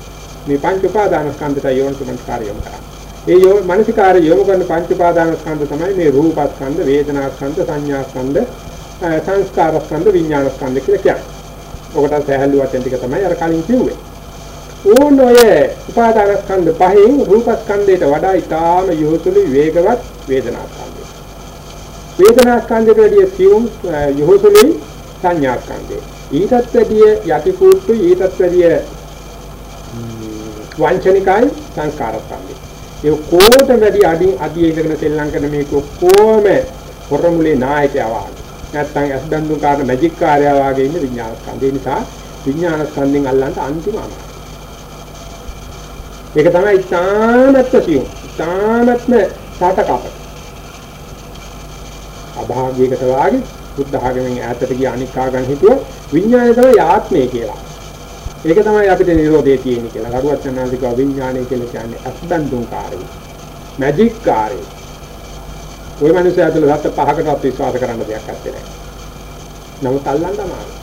මේ පංච උපාදානස්කන්ධට යෝනිසුමනස් කාර්යයම කරා. ඒ යෝ මානසිකාර්ය යොමු කරන පංච උපාදානස්කන්ධ තමයි මේ රූපස්කන්ධ, වේදනාස්කන්ධ, සංඥාස්කන්ධ, සංස්කාරස්කන්ධ, විඥානස්කන්ධ කියලා කියන්නේ. ඔකට සහැල්ලු වචන ටික තමයි අර කලින් කිව්වේ. ඕන ඔය උපාදානස්කන්ධ පහෙන් රූපස්කන්ධයට වඩා ඊටාම යොහුසුලි වේගවත් වේදනාස්කන්ධය. වේදනාස්කන්ධයට වැඩිය සියුම් යොහුසුලි සංඥාස්කන්ධය. ඊටත් වැඩිය යටිකූට්ටු ඊටත් වැඩිය වංචනිකයි සංස්කාරස්කන්ධය. ඒ කොහොමද වැඩි අඩින් අඩිය ඉඳගෙන සෙල්ලම් කරන මේක කොහොම හොරමුලේ නායකයා වගේ. නැත්තම් අස්දන්දු කාරණ මැජික් කාර්යය වගේ ඉන්න විඥාන ස්කන්ධය නිසා විඥාන ස්කන්ධෙන් අල්ලන්න අන්තිම අමාරුයි. ඒක තමයි තාමත් සියුම්. ඉතාමත්ම සාතකපට. අභාග්‍යයකට වාගේ බුද්ධ ආගමෙන් ඈතට ගිය අනික් ආගම් හිතුව විඥානය තමයි ආත්මය කියලා. ඒක තමයි අපිට නිරෝධය තියෙන්නේ කියලා. කරුවත් යනවාදික විඥානය කියලා කියන්නේ අස්බන්දුන් කාර්යය. මැජික් කාර්යය. ওই මිනිස්සු ඇතුළ ගත්ත පහකටවත් විශ්වාස කරන්න දෙයක් නැහැ. නමුත් අල්ලන්න අමාරුයි.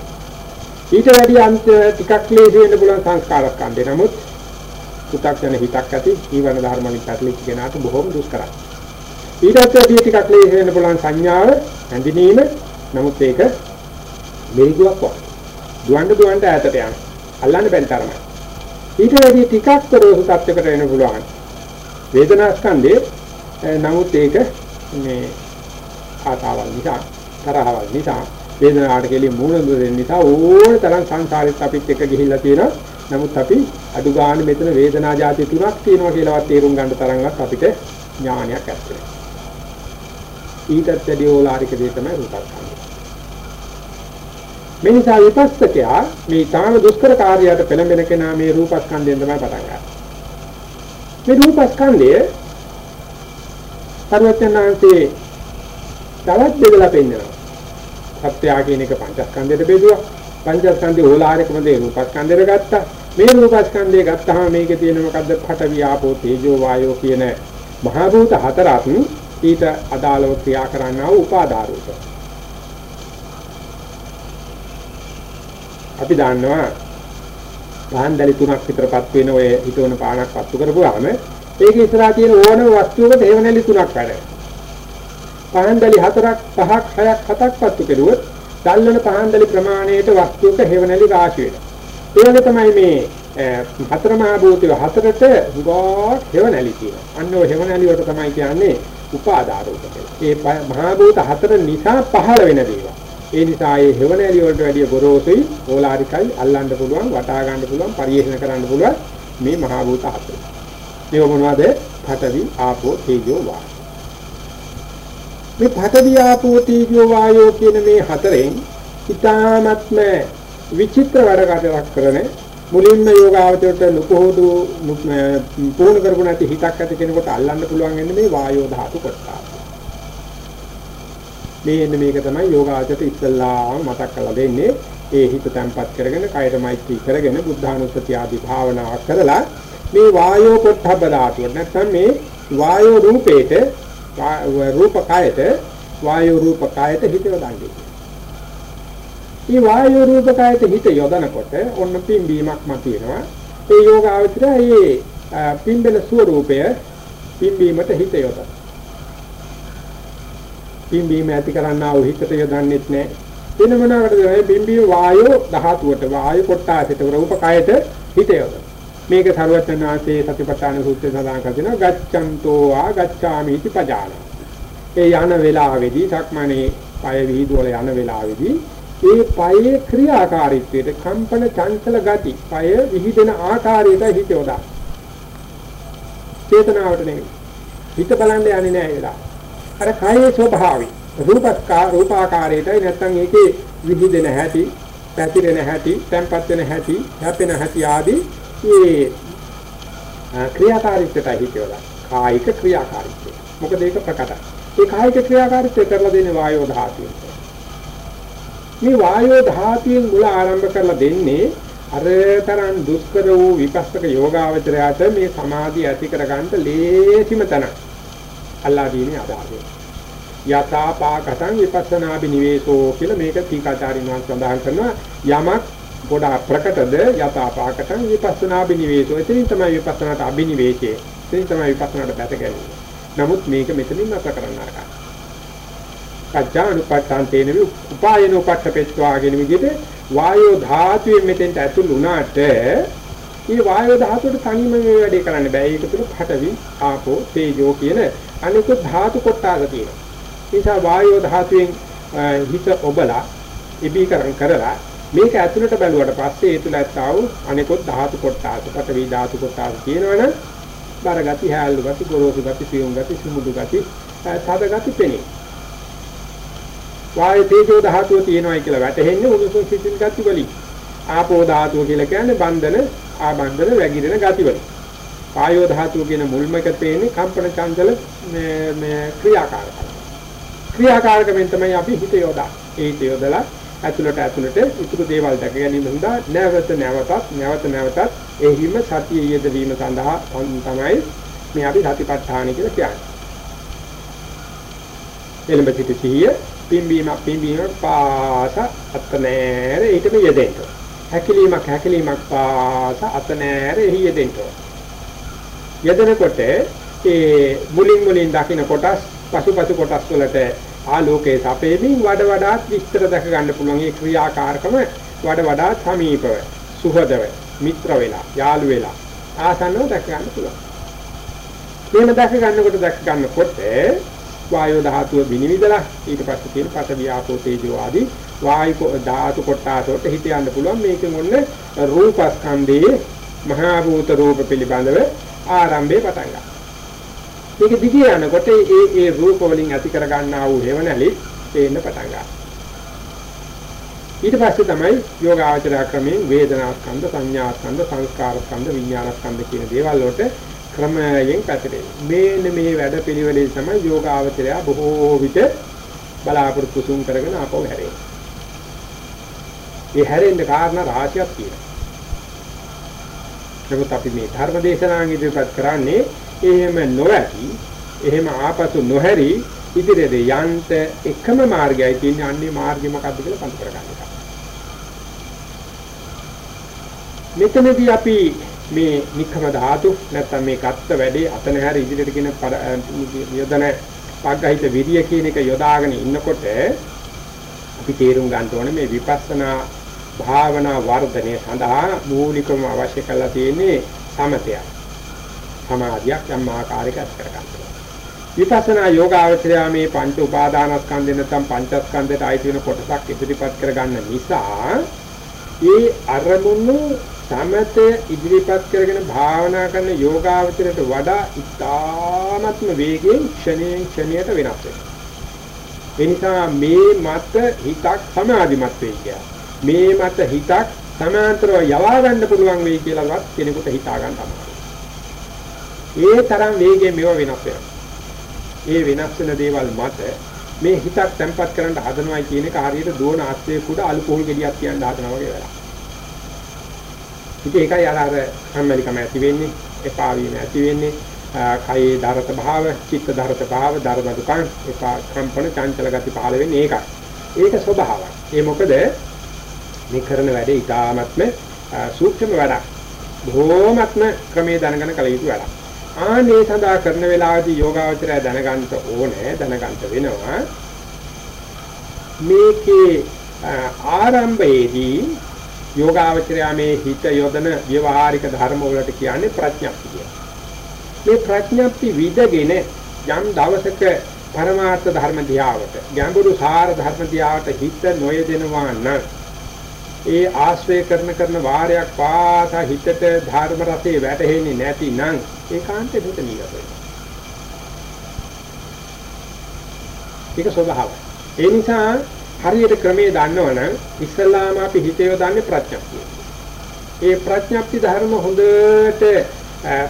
ඊට වැඩි අන්ත ටිකක් ලේසි වෙන්න පුළුවන් සංස්කාරස්කන්ධය. නමුත් පු탁 යන හිතක් ඇති ජීවන ධර්මනි පැටලිච්ච කෙනාට බොහොම දුෂ්කරයි. ඊටත් වැඩි ටිකක් ලේසි වෙන්න පුළුවන් සංඥාව හැඳිනීම. නමුත් ඒක මෙරිගුවක් වගේ. දුවන්න දුවන්න ඈතට යනවා. අල්ලන්න බැරි තරමයි. ඊට වැඩි ටිකක් පරෝස තත්යකට එන්න පුළුවන්. වේදනා ස්කන්ධේ නමුත් ඒක මේ ආතාවල් නිසා තරහවල් නිසා වේදනාවට කෙලින් මූණ දෙන්න නිසා ඕන තරම් සංසාරෙත් අපිත් එක්ක ගිහිල්ලා තියෙනවා. නමුත් අපි අඩු ගන්න මෙතන වේදනා જાති තුනක් තියෙනවා කියලාවත් තේරුම් ගන්න තරම්වත් අපිට ඥානයක් ඇත්තේ. ඊටත් වැඩි ඕලාරික දේ තමයි රූපස්කන්ධය. මේ නිසා විපස්සකයා මේ තාම දුෂ්කර කාර්යයට පෙළඹෙන කෙනා මේ රූපස්කන්ධයෙන් තමයි පටන් ගන්නේ. මේ රූපස්කන්ධය සර්වඥාන්සේ තවත් බෙදලා පෙන්නනවා. සත්‍යය කියන එක පංචස්කන්ධයට බෙදුවා. පංචස්කන්ධේ ඕලාරිකම දේ රූපස්කන්ධයට ගත්තා. මේ රූපස්කන්ධය ගත්තාම මේකේ තියෙන මොකද්ද? පඨවි ආපෝ තේජෝ වායෝ කියන මහ භූත හතරක් ඊට අදාළව ක්‍රියා කරන්නා වූ උපාදාරූප. අපි දන්නවා පහන්දලි තුනක් විතරපත් වෙන ඔය හිතවන පානක් පත්තු කරපුවාම ඒක ඉස්සරහා තියෙන ඕනම වස්තුවක හේවණලි තුනක් වැඩ. පහන්දලි හතරක් පහක් හයක් හතක් පත්තු කෙරුවොත් දැල්වන පහන්දලි ප්‍රමාණයට වස්තුවක හේවණලි රාශි වෙනවා. ඒ වගේ තමයි මේ හතර මහා භූතය හතරට ගොඩක් හේවණලි තියෙනවා. අන්න ඔය හේවණලි වලට තමයි කියන්නේ උපාදාරෝප කියලා. ඒ මහා භූත හතර නිසා පහළ වෙන දේවල්. ඒ නිසා ඒ හේවණලි වලට වැඩිය ගොරෝසුයි, ඕලාරිකයි, අල්ලන්න පුළුවන්, වටා ගන්න පුළුවන්, පරිහරණය කරන්න පුළුවන් මේ මහා භූත හතර. මේව මොනවද? පඨවි, ආපෝ, තේජෝ, වායෝ. මේ පඨවි, ආපෝ, තේජෝ, වායෝ කියන මේ හතරෙන් ඊ타ත්ම විචිත්‍ර වැඩ කටයක් කරන මුලින්ම යෝගාවචරයට නුපුහුදු පුහුණු කරපු නැති හිතක් ඇති කෙනෙකුට අල්ලන්න පුළුවන් වෙන්නේ මේ වායෝ ධාතු කොටස. මේ එන්නේ මේක තමයි යෝගාචරයට ඉස්සල්ලාම මතක් කරලා දෙන්නේ. ඒ හිත තැම්පත් කරගෙන කයර මෛත්‍රී කරගෙන බුද්ධානුස්සතිය ආදී භාවනාවක් කරලා මේ වායෝ පොට්ටබ්බ ධාතුව නැත්නම් මේ වායෝ රූපේට රූප කයට වායෝ රූප කයට හිත යොදන්නේ. මේ වායු රූප කායත හිත යොදනකොට ඔන්න පිම්බීමක් මතුවෙනවා. ඒ යෝගාවචරය ඒ පිම්බෙන ස්වરૂපය පිම්බීමට හිත යොදන. පිම්බීම ඇති කරන්නා වූ හිතට යොදන්නෙත් නැහැ. වෙන මොනකටද මේ පිම්බීම වායෝ ධාතුවට වායු කොටාසිට රූප කායයට හිත යොදන. මේක සරුවචනාසේ සතිපට්ඨාන සූත්‍රය සඳහන් කරනවා ගච්ඡන්තෝ ආ ගච්ඡාමි इति පජාන. ඒ යන වේලාවේදී සක්මණේ පය විහිදුවල යන වේලාවේදී ඒ පයේ ක්‍රියාකාරීත්වයට කම්පන චංචල ගති පය විහිදෙන ආකාරයට හිත යොදා. චේතනාවට නෙවෙයි. හිත බලන්න යන්නේ නැහැ ඒලා. අර කායේ ස්වභාවය රූපස්කා රූපාකාරයට නැත්තම් ඒකේ විහිදෙන හැටි, පැතිරෙන හැටි, tempat වෙන හැටි, හැපෙන හැටි ආදී ඒ ක්‍රියාකාරීත්වයට හිතවලා කායික ක්‍රියාකාරීත්වය. මොකද ඒක ප්‍රකටයි. ඒ කායික ක්‍රියාකාරීත්වය කරලා දෙන්නේ වායෝ ධාතුවෙන්. මේ වායෝ ධාතුවෙන් මුල ආරම්භ කරලා දෙන්නේ අර තරම් දුෂ්කර වූ විපස්සක යෝගාවචරයට මේ සමාධිය ඇති කරගන්න ලේසිම තැන. අල්ලා දීනේ අදාළේ. යථා පාකටං විපස්සනා බිනිවේසෝ කියලා මේක තීකාචාරින් වහන්සේ සඳහන් කරනවා. යමක් ගොඩාක් ප්‍රකටද යථාපාකටං විපස්සනා බිනිවේසෝ එතනින් තමයි විපස්සනාට අබිනිවේෂය එතනින් තමයි විපස්සනාට බැස ගැනීම නමුත් මේක මෙතනින් නැත කරන්න අරගන්න. කච්චානුපත්තන්තේන උපායනෝ පට්ඨපෙත්වා කියන විදිහට වායෝ ධාතුවේ මෙතෙන්ට ඇතුළු වුණාට මේ වායෝ ධාතුවට තනියම මේ වැඩේ කරන්න බෑ. ඒක තුළ පඨවි ආපෝ තේජෝ කියන අනිකුත් ධාතු කොටාක තියෙනවා. ඒ නිසා වායෝ ධාතුවෙන් හිත ඔබලා ඉබීකරණ කරලා මේක ඇතුළට බැලුවට පස්සේ ඒ තුල ඇත්තා වූ අනිකොත් ධාතු කොටස් පඨවි ධාතු කොටස් කියනවනම් බර ගති හැල්ලු ගති ගොරෝසු ගති සියුම් ගති සුමුදු ගති තද ගති පෙනේ. වායු තේජෝ ධාතුව තියෙනවායි කියලා වැටහෙන්නේ උණුසුම් සිසිල් ගති වලින් ආපෝ ධාතුව කියලා කියන්නේ බන්ධන ආබන්ධන වැగిරෙන ගති වලින් වායෝ ධාතුව කියන මුල්මක තේන්නේ කම්පන චංචල මේ මේ ක්‍රියාකාරකම්. ක්‍රියාකාරකමෙන් තමයි අපි හිත යොදා. ඒ හිත යොදලා ඇතුළට ඇතුළට ඉතුරු දේවල් දැක ගැනීම සඳහා නැවත නැවතත් නැවත නැවතත් එහිම සතිය යෙදවීම සඳහා තමයි මේ අපි සතිපට්ඨාන කියලා කියන්නේ. එළඹ සිට සිහිය පිම්බීම පිම්බීම පාස අත නෑර ඊටම යෙදෙන්න. හැකිලීමක් හැකිලීමක් පාස අත නෑර එහි යෙදෙන්න. යෙදෙනකොට ඒ මුලින් මුලින් දකින්න කොටස් පසුපසු කොටස් වලට ආලෝකයේ සපේමින් වඩ වඩාත් විස්තර දැක ගන්න පුළුවන් ඒ ක්‍රියාකාරකම වඩ වඩාත් සමීපව සුහදව මිත්‍ර වෙලා යාළු වෙලා ආසන්නව දැක ගන්න පුළුවන්. මේක දැක ගන්නකොට දැක ගන්නකොට වායෝ ධාතුව විනිවිදලා ඊට පස්සේ තියෙන පට වියාපෝ තේජෝ ආදී වායු ධාතු කොටාසොට හිත යන්න පුළුවන් මේකෙන් ඔන්න රූපස්කන්ධයේ මහා භූත රූප පිළිබඳව ආරම්භය පටන් ගන්නවා. මේක දිගේ යනකොට ඒ ඒ රූප වලින් ඇති කර ගන්නා වූ හේවණලි පේන්න පටන් ගන්නවා. ඊට පස්සේ තමයි යෝගාචර ක්‍රමයෙන් වේදනා ස්කන්ධ සංඥා ස්කන්ධ සංස්කාර ස්කන්ධ විඥාන ස්කන්ධ කියන දේවල් වලට ක්‍රමයෙන් පැතිරෙන්නේ. මේන මේ වැඩ පිළිවෙලේ තමයි යෝගාචරය බොහෝ විට බලාපොරොත්තු සුන් කරගෙන ආපහු හැරෙන්නේ. ඒ හැරෙන්න කාරණා රාශියක් තියෙනවා. නමුත් අපි මේ ධර්ම දේශනාන් ඉදිරිපත් කරන්නේ එහෙම නොඇති එහෙම ආපසු නොහැරි ඉදිරියට යන්න එකම මාර්ගයයි තියෙන්නේ අන්නේ මාර්ගය මොකක්ද කියලා පන්ති කරගන්න එක. මෙතනදී අපි මේ නික්කම ධාතු නැත්තම් මේ ගත්ත වැඩේ අතන හැර ඉදිරියට කියන යොදන පග්ගහිත විරිය කියන එක යොදාගෙන ඉන්නකොට අපි තේරුම් ගන්න ඕනේ මේ විපස්සනා භාවනා වර්ධනය සඳහා මූලිකම අවශ්‍ය කරලා තියෙන්නේ සමතයක්. සමාධියක් යම් ආකාරයක ඇති කර ගන්නවා. විපස්සනා යෝගාවචරය මේ පංච උපාදානස්කන්ධ නැත්නම් පංචස්කන්ධයට අයිති වෙන කොටසක් ඉදිරිපත් කර ගන්න නිසා ඒ අරමුණු සමතය ඉදිරිපත් කරගෙන භාවනා කරන යෝගාවචරයට වඩා ඉතාමත්ම වේගයෙන් ක්ෂණයෙන් ක්ෂණයට වෙනස් වෙනවා. ඒ නිසා මේ මත හිතක් සමාධිමත් වෙයි කියලා. මේ මත හිතක් සමාන්තරව යවා ගන්න පුළුවන් වෙයි කියලාවත් කෙනෙකුට හිතා ගන්න අමාරුයි. ඒ තරම් වේගයෙන් මේව වෙනස් වෙනවා. ඒ වෙනස් වෙන දේවල් මත මේ හිතක් තැම්පත් කරන්න හදනවයි කියන එක හරියට දුවන ආස්තේ කුඩ අලුකෝල් ගෙඩියක් තියන්න හදනවා වගේ වැඩක්. ඉතින් ඒකයි අර අර සම්මලිකම ඇති වෙන්නේ, එපා වීම ඇති වෙන්නේ, කයේ දරත භාව, චිත්ත දරත භාව, ධර්ම දුකන්, එපා කම්පන චංචල ගති පහළ වෙන්නේ ඒකයි. ඒක ස්වභාවයි. ඒ මොකද මේ කරන වැඩේ ඊටාත්ම සූක්ෂම වැඩක්. බොහෝමත්ම ක්‍රමයේ දැනගෙන කළ යුතු වැඩක්. ආනේ සඳහා කරන වෙලාවදී යෝගාවචරය දැනගන්න ඕනේ දැනගන්න වෙනවා මේකේ ආරම්භයේදී යෝගාවචරය මේ හිත යොදන ව්‍යවහාරික ධර්ම වලට කියන්නේ ප්‍රඥප්ති කියලා. මේ ප්‍රඥප්ති විදගෙන යම් දවසක පරමාර්ථ ධර්ම දියාවට ගැඹුරු සාර ධර්ම දියාවට හිත නොයදෙනවා නම් ඒ ආශ්‍රය කරන කරන වාරයක් පාසා හිතට ධර්ම රසේ වැටහෙන්නේ නැතිනම් ඒකාන්තෙ දුක නිරත වෙනවා. ඒක ස්වභාවය. ඒ නිසා හරියට ක්‍රමයේ දන්නවනම් ඉස්සල්ලාම අපි හිතේ යොදන්නේ ප්‍රඥප්තිය. ඒ ප්‍රඥප්ති ධර්ම හොඳට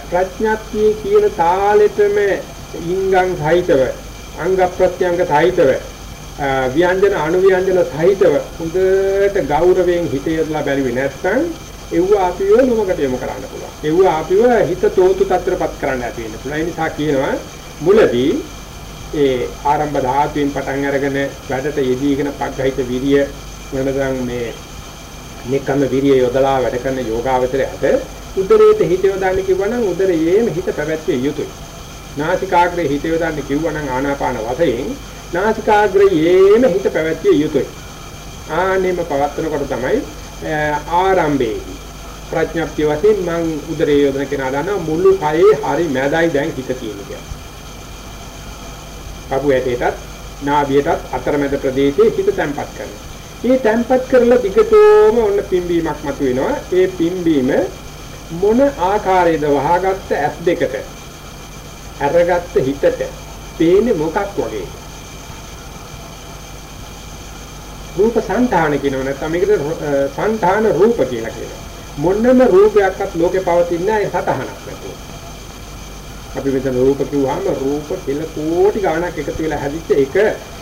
ප්‍රඥප්තිය කියන තාලෙටම ඉංගං සහිතව අංග ප්‍රත්‍යංග සහිතව ව්‍යංජන අනුව්‍යංජන සහිතව හොඳට ගෞරවයෙන් හිතේ යොදලා බැලුවේ නැත්නම් එව්ව අපිව නොමකට යොමු කරන්න පුළුවන්. එව්ව අපිව හිත තෝතු තත්ත්වපත් කරන්න ඇති වෙන්න පුළුවන්. ඒ නිසා කියනවා මුලදී ඒ ආරම්භ ධාතුවෙන් පටන් අරගෙන වැඩට යෙදීගෙන පග්ගහිත විරිය වෙනදන් මේ නිකම්ම විරිය යොදලා වැඩ කරන යෝගාවචරයට උදරයට හිත යොදන්න කිව්වනම් උදරයේම හිත පැවැත්විය යුතුයි. නාසිකාග්‍රේ හිත යොදන්න කිව්වනම් ආනාපාන වශයෙන් නාසිකාග්‍රයේම හිත පැවැත්විය යුතුයි. ආනෙම පවත්නකොට තමයි ආරම්භයේදී ප්‍රඥප්තිය වශයෙන් මං උදරයේ යොදන කෙනා දන්නවා මුළු කයේ හරි මැදයි දැන් හිත තියෙන කියලා. කපු ඇටේටත් නාභියටත් අතරමැද ප්‍රදේශයේ හිත තැම්පත් කරනවා. මේ තැම්පත් කරලා දිගටම ඔන්න පිම්බීමක් මතුවෙනවා. ඒ පිම්බීම මොන ආකාරයේද වහගත්ත ඇස් දෙකට අරගත්ත හිතට පේන්නේ මොකක් වගේ? රූප සංධාන කියනවා නැත්නම් මේකට සංධාන රූප කියලා කියනවා. මොන්නම රූපයක්වත් ලෝකේ පවතින්නේ නැහැ සතහනක් නැතුව. අපි මෙතන රූප කිව්වහම රූප කෙල කෝටි ගාණක් එකතු වෙලා හැදිච්ච එක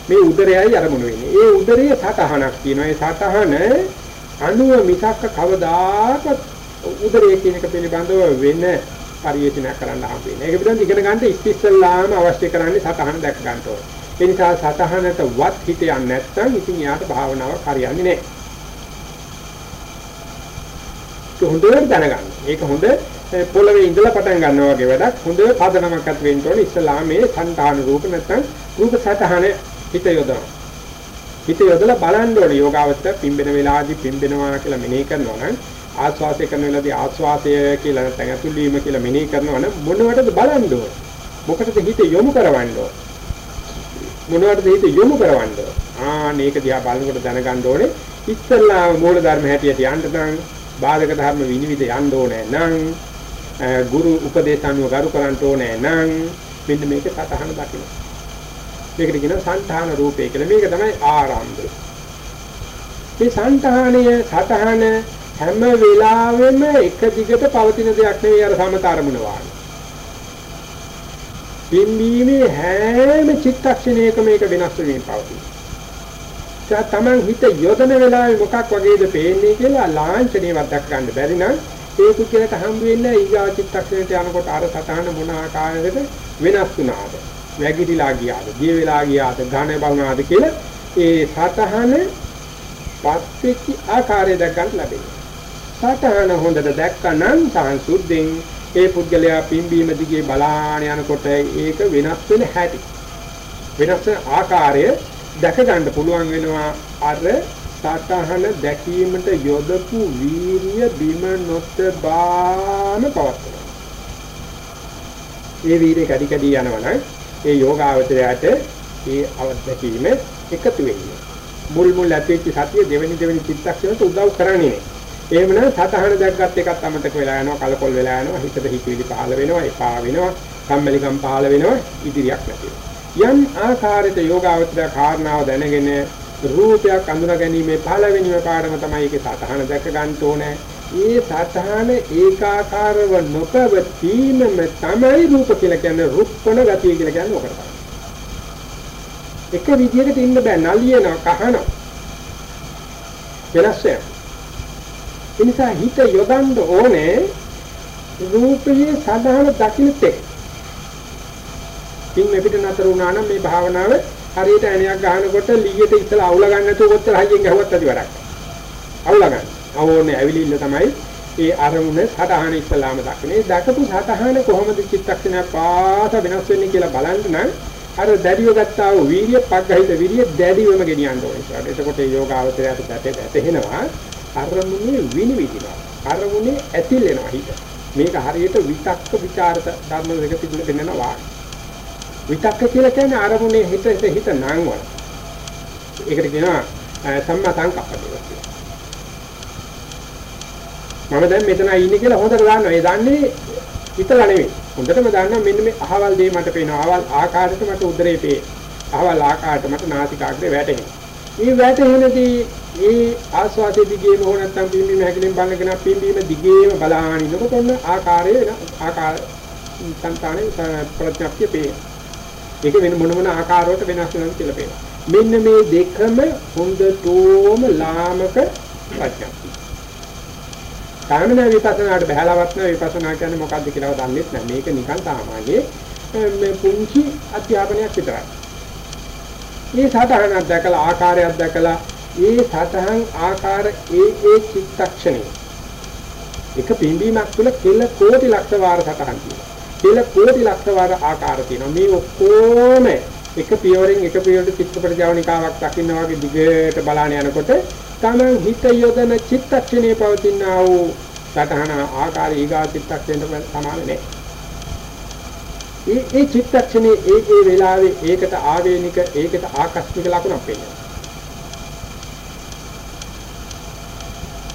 මේ උදරයයි අරමුණු වෙන්නේ. ඒ උදරයේ සතහනක් තියෙනවා. ඒ සතහන අණුව මිසක් කවදාකවත් උදරයේ කියන එක පිළිබඳව වෙන පරිශීලනයක් කරන්න හම්බ වෙන්නේ. ඒක පිළිබඳව ඉගෙන ගන්න ඉස්සෙල්ලාම අවශ්‍ය කරන්නේ සතහන දැක ගන්න ඕනේ. ඒ නිසා සතහනට වත් හිත යන්නේ නැත්නම් ඉතින් යාට භාවනාවක් හරියන්නේ නැහැ. ඒක හොඳට දැනගන්න. ඒක හොඳ පොළවේ ඉඳලා පටන් ගන්නවා වගේ වැඩක්. හොඳ පදනමක් අත් වෙන්න ඕනේ. ඉස්සලා මේ සංතාන රූප නැත්නම් රූප සතහන හිත යොදනවා. හිත යොදලා බලන්න ඕනේ යෝගාවචර පිම්බෙන වෙලාවදී පිම්බෙනවා කියලා මෙනෙහි කරනවා නම් ආස්වාසය කරන වෙලාවදී ආස්වාසය කියලා නැත්නම් අතුල් වීම කියලා මෙනෙහි කරනවා නම් මොනවටද බලන්න ඕනේ. මොකටද හිත යොමු කරවන්න ඕනේ. මොනවටද හිත යොමු කරවන්න ඕනේ. ආ මේක දිහා බලනකොට දැනගන්න ඕනේ ඉස්සල්ලා මූල ධර්ම හැටියට යන්න නම් බාධක ධර්ම විනිවිද යන්න ඕනේ නම් ගුරු උපදේශ අනුව ගරු කරන්න ඕනේ නම් මෙන්න මේක සතහන දකින්න. මේකට කියනවා සංඨාන රූපය කියලා. මේක තමයි ආරම්භය. මේ සංඨානය සතහන හැම වෙලාවෙම එක දිගට පවතින දෙයක් නෙවෙයි අර සමතරමුණ වාගේ. පින්බීමේ හැම චිත්තක්ෂණයක මේක වෙනස් වෙමින් පවතිනවා. ඒ තමන් හිත යොදන වෙලාවේ මොකක් වගේද පේන්නේ කියලා ලාංඡනයවත් දක් ගන්න බැරි නම් ඒ කුචලට හම්බ වෙන්නේ ඊගා චිත්තක්ෂණයට යනකොට අර සතහන මොන ආකාරයකට වෙනස් වුණාද? වැగిරිලා ගියාද? දිය වෙලා ගියාද? ඝන බලනාද කියලා ඒ සතහන පත්‍විච්ච ආකාරය දක් ගන්න ලැබෙනවා. සතහන හොඳට දැක්කනම් සංසුද්ධෙන් ඒ පුද්ගලයා පිම්බීම දිගේ බලාන යනකොට ඒක වෙනස් වෙන හැටි. වෙනස් වෙන ආකාරය දැක ගන්න පුළුවන් වෙනවා අර සතහන දැකීමට යොදපු වීරිය බිම නොතබාම පවත්වනවා. ඒ වීරිය කඩි කඩි යනවනම් ඒ යෝගාවචරයට ඒ අවදැකීම එකතු වෙන්නේ. මුල් මුල් ඇතිවෙච්ච සතිය දෙවෙනි දෙවෙනි චිත්තක්ෂණයට උදව් කරන්නේ නේ. එහෙමනම් සතහන දැක්ගත් එකත් අමතක වෙලා යනවා කලකොල් වෙලා යනවා හිතට හිතවිලි පහළ වෙනවා එපා වෙනවා කම්මැලිකම් පහළ වෙනවා ඉදිරියක් නැති වෙනවා. යම් ආකාරයක යෝගාවචර කාරණාව දැනගෙන රූපයක් අඳුනා ගැනීමේ පළවෙනිම පාඩම තමයි ඒකේ සතහන දැක ගන්න ඕනේ. ඒ සතහන ඒකාකාරව නොපවතීමම තමයි රූප කියලා කියන්නේ රුප්පණ ගතිය කියලා කියන්නේ ඔකට තමයි. එක විදියකට ඉන්න බෑ නලියනවා කහනවා. වෙනස් වෙනවා. ඒ නිසා හිත යොදන්න ඕනේ රූපයේ සදාන දකින්න තෙක්. ඉන් මෙපිට නතර වුණා නම් මේ භාවනාව හරියට ඇණයක් ගහනකොට ලීයට ඉස්සලා අවුල ගන්න නැතුව කොච්චර හයියෙන් ගහුවත් ඇති වැඩක්. අවුල ගන්න. අවෝනේ ඇවිලින්න තමයි ඒ අරමුණ සතහන ඉස්සලාම දක්වන්නේ. දකපු සතහන කොහොමද චිත්තක්ෂණයක් පාස වෙනස් වෙන්නේ කියලා බලන්න නම් අර දැඩිව ගත්තා වූ වීර්ය පග්ගහිත වීර්ය දැඩිවම ගෙනියන්න ඕනේ. එතකොට ඒ යෝගාවචරයට දැතෙනවා අරමුණේ විනිවිදිනවා. අරමුණේ ඇතිලෙනවා හිත. මේක හරියට විතක්ක ਵਿਚාරත ධර්ම දෙක තිබුණ දෙන්නවා. විතක්ක කියලා කියන්නේ අරමුණේ හිත හිත නාංවන. ඒකට කියනවා සම්මා සංකප්ප කියලා. මම දැන් මෙතන ඉන්නේ කියලා හොඳට දන්නවා. ඒ දන්නේ හිතලා නෙවෙයි. හොඳටම දන්නවා මෙන්න මේ අහවල් දේ මට පේනවා. අහවල් ආකාරයට මට උදරේ පේ. අහවල් ආකාරයට මට නාසිකාග්‍රේ වැටෙනවා. මේ වැටෙනදී මේ ආස්වාදයේ දිගේම හෝ නැත්නම් පිම්බීම හැකලෙන් බලගෙන පිම්බීම දිගේම බලාගෙන ඉන්නකොට ඔන්න ආකාරය වෙන ආකාර සංතානේ ප්‍රඥාප්තිය පේ. ඒක වෙන මොන මොන ආකාරවලට වෙනස් වෙනවද කියලා පේනවා. මෙන්න මේ දෙකම හොඳටම ලාමක ප්‍රඥාප්තිය. කාමන විපස්සනාට බහැලවත් නැ විපස්සනා කියන්නේ මොකක්ද කියලා දන්නේ නැහැ. මේක නිකන් සාමාන්‍ය මේ පුංචි අධ්‍යාපනයක් විතරයි. මේ සාධාරණයක් දැකලා ආකාරයක් දැකලා ඒ සතහන් ආකාර ඒ ඒ චිත්තක්ෂණය එක පිම්බීමක් තුළ කෙල කෝටි ලක්ෂ වාර සතහන් තියෙනවා. කෙල කෝටි ලක්ෂ වාර ආකාර තියෙනවා. මේ ඔක්කොම එක පියවරෙන් එක පියවරට චිත්‍රපට ජවනිකාවක් දකින්න වගේ දිගට බලාන යනකොට තමන් හිත යොදන චිත්තක්ෂණයේ පවතින ආ වූ සතහන ආකාර ඊගා චිත්තක්ෂණයට සමාන නැහැ. ඒ ඒ චිත්තක්ෂණේ ඒ ඒ වෙලාවේ ඒකට ආවේනික ඒකට ආකස්මික ලකුණක් වෙන්නේ.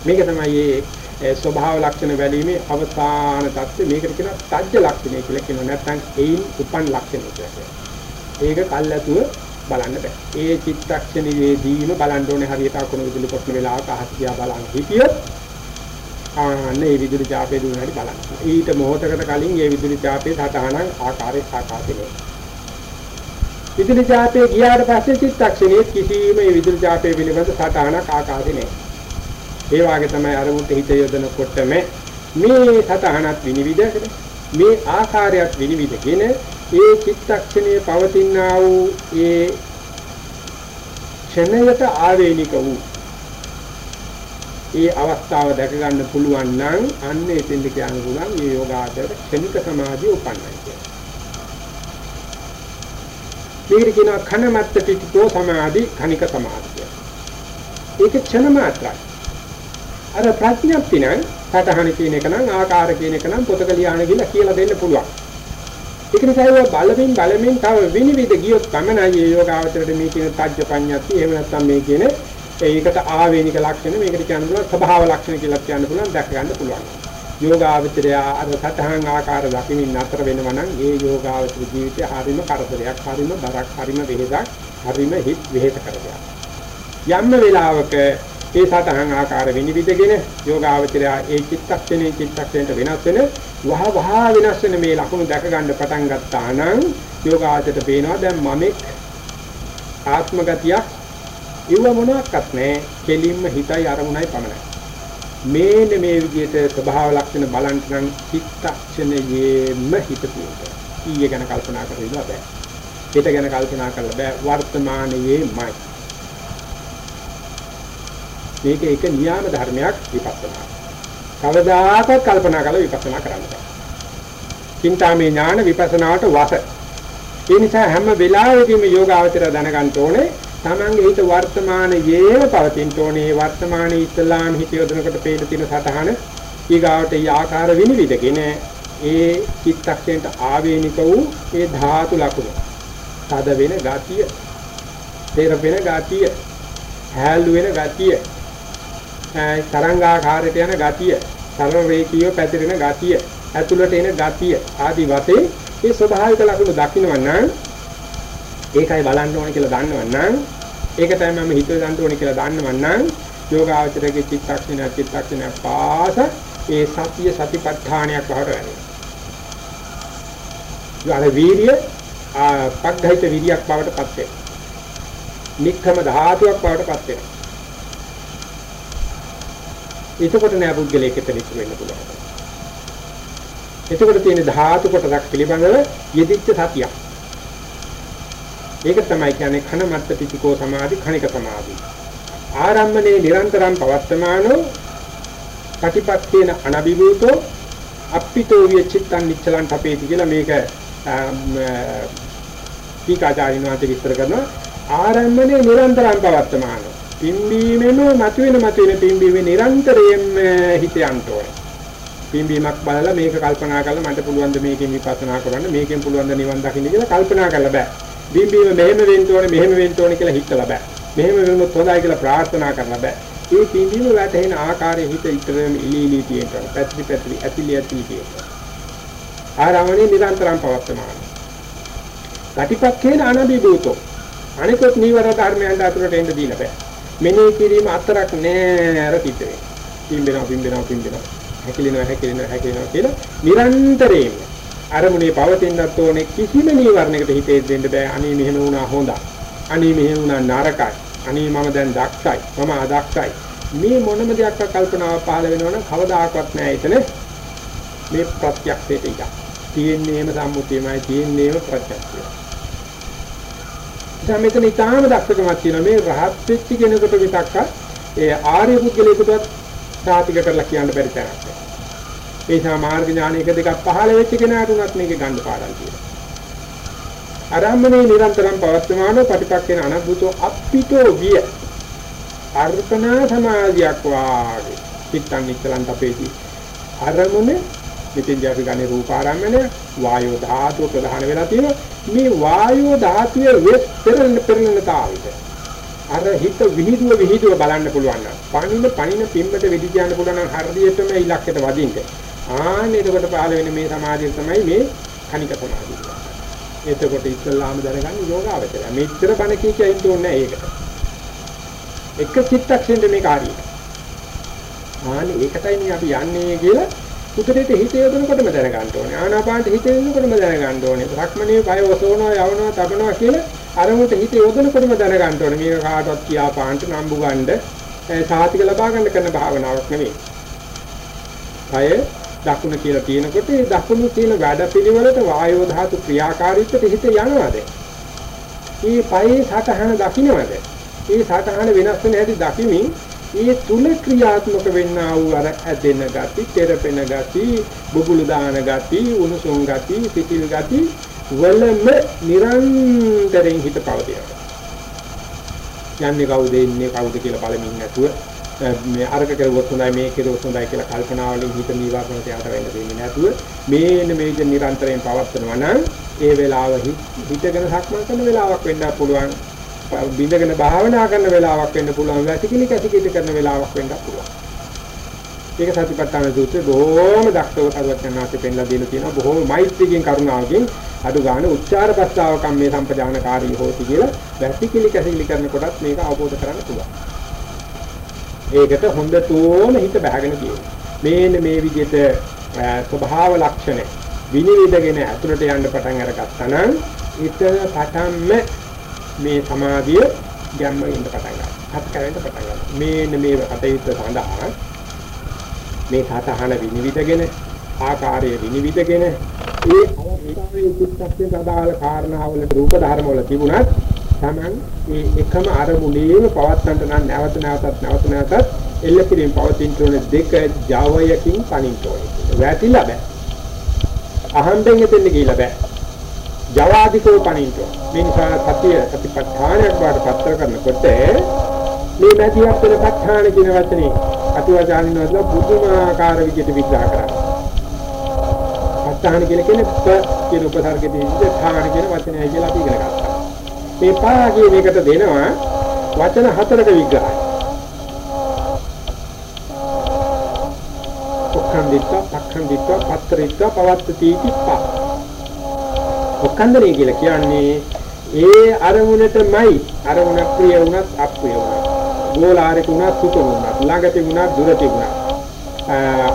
මේක තමයි ඒ ස්වභාව ලක්ෂණ බැලීමේ අවසාන தත්ත්වය මේකට කියන තජ්ජ ලක්ෂණය කියලා කියනවා නැත්නම් ඒයින් උපන් ලක්ෂණය කියලා කියනවා. ඒක කල්ැතුව බලන්න බෑ. ඒ චිත්තක්ෂණයේදීම බලන්න ඕනේ හරියට අකුණු විදුලි කොටන වෙලාවක අහස්තියා බලන් හිටියොත් ආන්නේ මේ විදුලි ඡාපේ දුන්න හැටි බලන්න. ඊට මොහොතකට කලින් මේ විදුලි ඡාපේ සටහන ආකාරයේ සාකාතේ විදුලි ඡාපේ ගියාට පස්සේ චිත්තක්ෂණයේ කිසිම මේ විදුලි ඡාපේ පිළිබඳ සටහනක් ආකාරයේ නැහැ. ඒ වාගේ තමයි අරමුණට හිත යොදනකොටම මේ සටහනත් විනිවිදගෙන මේ ආකාරයත් විනිවිදගෙන ඒ චිත්තක්ෂණයේ පවතිනා වූ ඒ ක්ෂණයට ආවේනික වූ ඒ අවස්ථාව දැක ගන්න පුළුවන් නම් අන්න එතෙන්ද කියන්න පුළුවන් මේ යෝගාචරයට ක්ෂණික සමාධිය උපන්නයි කියන්නේ. මේකට කියනවා khanamatත පිටිකෝ සමාධි khනික සමාධිය. ඒක ක්ෂණ මාත්‍රයි. අර ප්‍රඥප්ති නම් සතහන කියන එක නම් ආකාර කියන එක නම් පොතක ලියාන ගිහලා කියලා දෙන්න පුළුවන්. ඒක නිසා ඒවා බලමින් බලමින් තව විනිවිද ගියොත් පමණයි මේ යෝගාවචරයට මේ කියන තජ්ජ පඤ්ඤාති එහෙම නැත්නම් මේ කියන ඒකට ආවේනික ලක්ෂණ මේකට කියන්න පුළුවන් ස්වභාව ලක්ෂණ කියලා කියන්න පුළුවන් දැක ගන්න පුළුවන්. යෝගාවචරය අර සතහන් ආකාර දකිමින් නතර වෙනවා නම් ඒ යෝගාවචර ජීවිතය හරිම කරදරයක්, හරිම බරක්, හරිම වෙහෙසක්, හරිම හිත් වෙහෙස කරදරයක්. යම් වෙලාවක ඒ සතහන් ආකාර විනිවිදගෙන යෝගාවචරය ඒ චිත්තක්ෂණේ චිත්තක්ෂණයට වෙනස් වෙන වහ වහ වෙනස් වෙන මේ ලක්ෂණ දැක ගන්න පටන් ගත්තා නම් යෝගාවචරයට පේනවා දැන් මමෙක් ආත්ම ගතියක් ඉව මොනවත් නැහැ. කෙලින්ම හිතයි අරමුණයි පමණයි. මේන මේ විදිහට ස්වභාව ලක්ෂණ බලන්න නම් චිත්තක්ෂණයේම හිත තියෙනවා. ඊයේ ගැන කල්පනා කරලා බෑ. හිත ගැන කල්පනා කරලා බෑ. වර්තමානයේමයි. මේක එක නියාම ධර්මයක් විපස්සනා. කවදාකවත් කල්පනා කරලා විපස්සනා කරන්න බෑ. චින්තාමේ ඥාන විපස්සනාවට වස. ඒ නිසා හැම වෙලාවෙදීම යෝගාවචර දැනගන්න ඕනේ තමන්ගේ හිත වර්තමානයේම පවතින ඕනේ වර්තමානයේ ඉස්ලාම් හිත යොදනකොට පේන තියෙන සතහන ඊගාවට ඒ ආකාර විනිවිදගෙන ඒ චිත්තක්ෂණයට ආවේනික වූ ඒ ධාතු ලක්ෂණ. තද වෙන ගතිය, තේරපෙන ගතිය, හැල්ලු වෙන ගතිය, තරංගාකාරයට යන ගතිය, සරල රේඛීය පැතිරෙන ගතිය, ඇතුළට එන ගතිය ආදි වශයෙන් මේ ස්වභාවික ලක්ෂණ දකින්නවනම් ඒකයි බලන්න ඕනේ කියලා දන්නවනම් ඒක තමයි මම හිතුවේ ගන්න ඕනේ කියලා දන්නවනම් යෝගාචරයේ චිත්තක්ෂණ චිත්තක්ෂණ පාස ඒ සතිය සතිපට්ඨානයක් බවට වෙනවා. යාර වීර්ය පග්ගහිත විරියක් බවට පත් වෙනවා. නික්කම ධාතුවක් බවට පත් වෙනවා. එතකොට නෑ පුද්ගලයෙක් එතන ඉතුරු වෙන්න පුළුවන්. එතකොට තියෙන ධාතු කොටසක් පිළිබඳව යෙදිච්ච සතියක්. ඒක තමයි කියන්නේ khන මත්ත පිටිකෝ සමාධි khනික සමාධි. ආරම්මනේ නිරන්තරම් පවත්තමානෝ පටිපත්තේන අනබිභූතෝ අප්පිතෝ විය චිත්තං නිච්චලං තපේති කියලා මේක ටීකාචාරින් වහන්සේ විස්තර කරනවා ආරම්මනේ නිරන්තරම් පවත්තමානෝ පිම්බීමෙම මතුවෙන මතුවෙන පිම්බීමේ නිරන්තරයෙන්ම හිත යන්න ඕනේ. පිම්බීමක් බලලා මේක කල්පනා කරලා මට පුළුවන් ද මේකෙන් විපස්සනා කරන්න මේකෙන් පුළුවන් ද නිවන් දකින්න කියලා කල්පනා කරලා බෑ. පිම්බීම මෙහෙම වෙන්න ඕනේ මෙහෙම වෙන්න ඕනේ කියලා හිතලා බෑ. මෙහෙම වෙනොත් හොඳයි කියලා ප්‍රාර්ථනා කරලා බෑ. ඒ පිම්බීම වැටෙන ආකාරයේ හිත ඉතරම ඉලි ඉලි තියෙනවා. පැත්‍රි පැත්‍රි ඇතිලි ඇතිලි තියෙනවා. ආරාමණය නිරන්තරම් පවත්තමාන. කටිපක්ඛේන අනබිභූතෝ අනිකොත් නීවර ධර්මයන් අතරට එන්න දීලා බෑ. මෙනෙහි කිරීම අතරක් නෑ අර පිටේ. පිම්බෙනවා පිම්බෙනවා පිම්බෙනවා. හැකිලෙනවා හැකිලෙනවා හැකිලෙනවා කියලා නිරන්තරයෙන්ම අරමුණේ පවතිනත් ඕනේ කිසිම නීවරණයකට හිතේ දෙන්න බෑ. අනේ මෙහෙම වුණා හොඳයි. අනේ මෙහෙම වුණා නරකයි. අනේ මම දැන් දක්ෂයි. මම අදක්ෂයි. මේ මොනම දෙයක් කල්පනාව පහළ වෙනවනම් කවදාකවත් නෑ එතන මේ ප්‍රත්‍යක්ෂයට ඉඩ. තියෙන්නේම සම්මුතියමයි තියෙන්නේම ප්‍රත්‍යක්ෂයයි. දැන් මෙතන ඊටාම දක්ෂකමක් තියෙනවා මේ රහත් වෙච්ච කෙනෙකුට විතක්ක ඒ ආර්ය පුද්ගලයෙකුටවත් සාතික කරලා කියන්න බැරි තරක්. ඒ නිසා මාර්ග ඥාන එක දෙකක් පහළ වෙච්ච කෙනාට උනත් මේකේ ගන්න පාඩම් තියෙනවා. ආරම්භනේ නිරන්තරම් පවත්වමාන ප්‍රතිපක්ෂේන අනබුතෝ අප්පිතෝ විය. අර්පණා සමාධියක් වාගේ චිත්තං නිච්චලන්ත අපේදී අරමුණ මෙතෙන්දී අපි ගන්නේ රූපාරම්මණය වායෝ ධාතුව ප්‍රධාන වෙලා තියෙනවා. මේ වායෝ ධාතුවේ වෙස් පෙරලන පෙරලනතාවයට අර හිත විහිදුව විහිදුව බලන්න පුළුවන් නම් පණින පණින පිම්මට වෙඩි කියන්න පුළුවන් නම් හරියටම ඉලක්කයට වදින්න. ආන්න එතකොට පහළ වෙන මේ සමාධිය තමයි මේ කණික සමාධිය එතකොට ඉස්සල්ලාම දැනගන්න යෝගාවචරය. මෙච්චර බණ කී කියන්න ඕනේ ඒකට. එක චිත්තක්ෂණෙ මේක හරියට. ආනේ ඒකටයි මේ අපි යන්නේ කියලා උදේට හිත යොදනකොටම දැනගන්න ඕනේ. ආනාපානට හිත යොදනකොටම දැනගන්න ඕනේ. රක්මනේ බය වසවනවා යවනවා තබනවා කියලා අරමුණට හිත යොදනකොටම දැනගන්න ඕනේ. මේක කාටවත් කියා පාන්ට නම්බු ගන්න සාතික ලබා ගන්න කරන භාවනාවක් නෙවෙයි. කය දකුණ කියලා කියනකොට ඒ දකුණු තියෙන වැඩපිළිවෙලට වායෝ ධාතු ක්‍රියාකාරීත්වයට හිත යනවාද? මේ පයේ සතහන දකින්නවද? මේ සතහන වෙනස් වෙන හැටි දකිමින් ඒ තුල ක්‍රියාත්මක වෙන්නා වූ අර ඇදෙන ගති, තෙරපෙන ගති, බුබුලු දාන ගති, උණුසුම් ගති, සිතිල් ගති වලම නිරන්තරයෙන් හිත පවතිනවා. යන්නේ කවුද ඉන්නේ කවුද කියලා බලමින් නැතුව මේ අරක කරුවොත් හොඳයි මේ කරුවොත් හොඳයි කියලා කල්පනා වලින් හිත නීවරණයට යට වෙන්න දෙන්නේ නැතුව මේන මේක නිරන්තරයෙන් පවත්වනවා නම් ඒ වෙලාව හිතගෙන සක්මන් කරන වෙලාවක් වෙන්න පුළුවන් බින්දගෙන භාවනා කරන වෙලාවක් වෙන්න පුළුවන්. වැසිකිලි කැසිකිලි කරන වෙලාවක් වෙන්න පුළුවන්. ඒක සතිපට්ඨාන සූත්‍රයේ බොහොම දක්ෂව කරුවචනාති පෙන්ලා දීලා තියෙනවා. බොහොම මෛත්‍රියෙන් කරුණාවකින් අඩු ගන්න උච්චාර ප්‍රස්තාව කම්මේ සම්පජානකාරී හොති කියලා වැසිකිලි කැසිකිලි කරන කොටත් මේක අවබෝධ කරගන්න පුළුවන්. ඒකට හොඳටම හිත බහගෙන තියෙනවා. මේන්න මේ විදිහට ස්වභාව ලක්ෂණ විනිවිදගෙන ඇතුළට යන්න පටන් අරගත්තා නම් ඊතර පටන්ම මේ සමාධිය ගැම්ම ඉන්න පටන් ගන්නවා. හත් කරෙන්න පටන් ගන්නවා. මේන්න මේ කටයුත්ත සඳහා මේ සතහන විනිවිදගෙන ආකාරය විනිවිදගෙන ඒ අවස්ථාවේ චිත්තයෙන් අදාළ කාරණාවල රූප ධර්ම වල තිබුණත් Taman මේ එකම අරමුණේම පවත්තන්ට නම් නැවත නැවතත් නැවත නැවතත් එල්ල කිරීම පවතින තුන දෙක ජවයකින් පණින්න ඕනේ. වැටිලා බෑ. අහම්බෙන් එතෙන් ගිහිලා බෑ. ජවාදිකෝ පණින්න ඕනේ. මේ නිසා සතිය සතිපට්ඨානයක් වාට පත්‍ර කරනකොට මේ මැදිහත් වෙන ප ဋ ාණ කියන වචනේ අතුවාචාරින් වල බුදුමාකාර විදිහට විග්‍රහ කරා. ප ဋ ාණ කියලා කියන්නේ ප කියන උපසර්ගයේ ඉඳ ථාන කියන වචනයයි කියලා අපි ඉගෙන ගත්තා. මේ පා කියන එකට දෙනවා වචන හතරක විග්‍රහය. ඔක්ඛන්දිත්ත, පක්ඛන්දිත්ත, පත්තරිත්ත, පවත්තති කිප්පා. ඔක්ඛන්දරේ කියලා කියන්නේ ඒ අරමුණටමයි අරමුණ ප්‍රිය වුණත් අප්‍රිය වුණත් ගෝලාරික වුණත් සුඛ වුණත් ළඟ තිබුණත් දුර තිබුණත්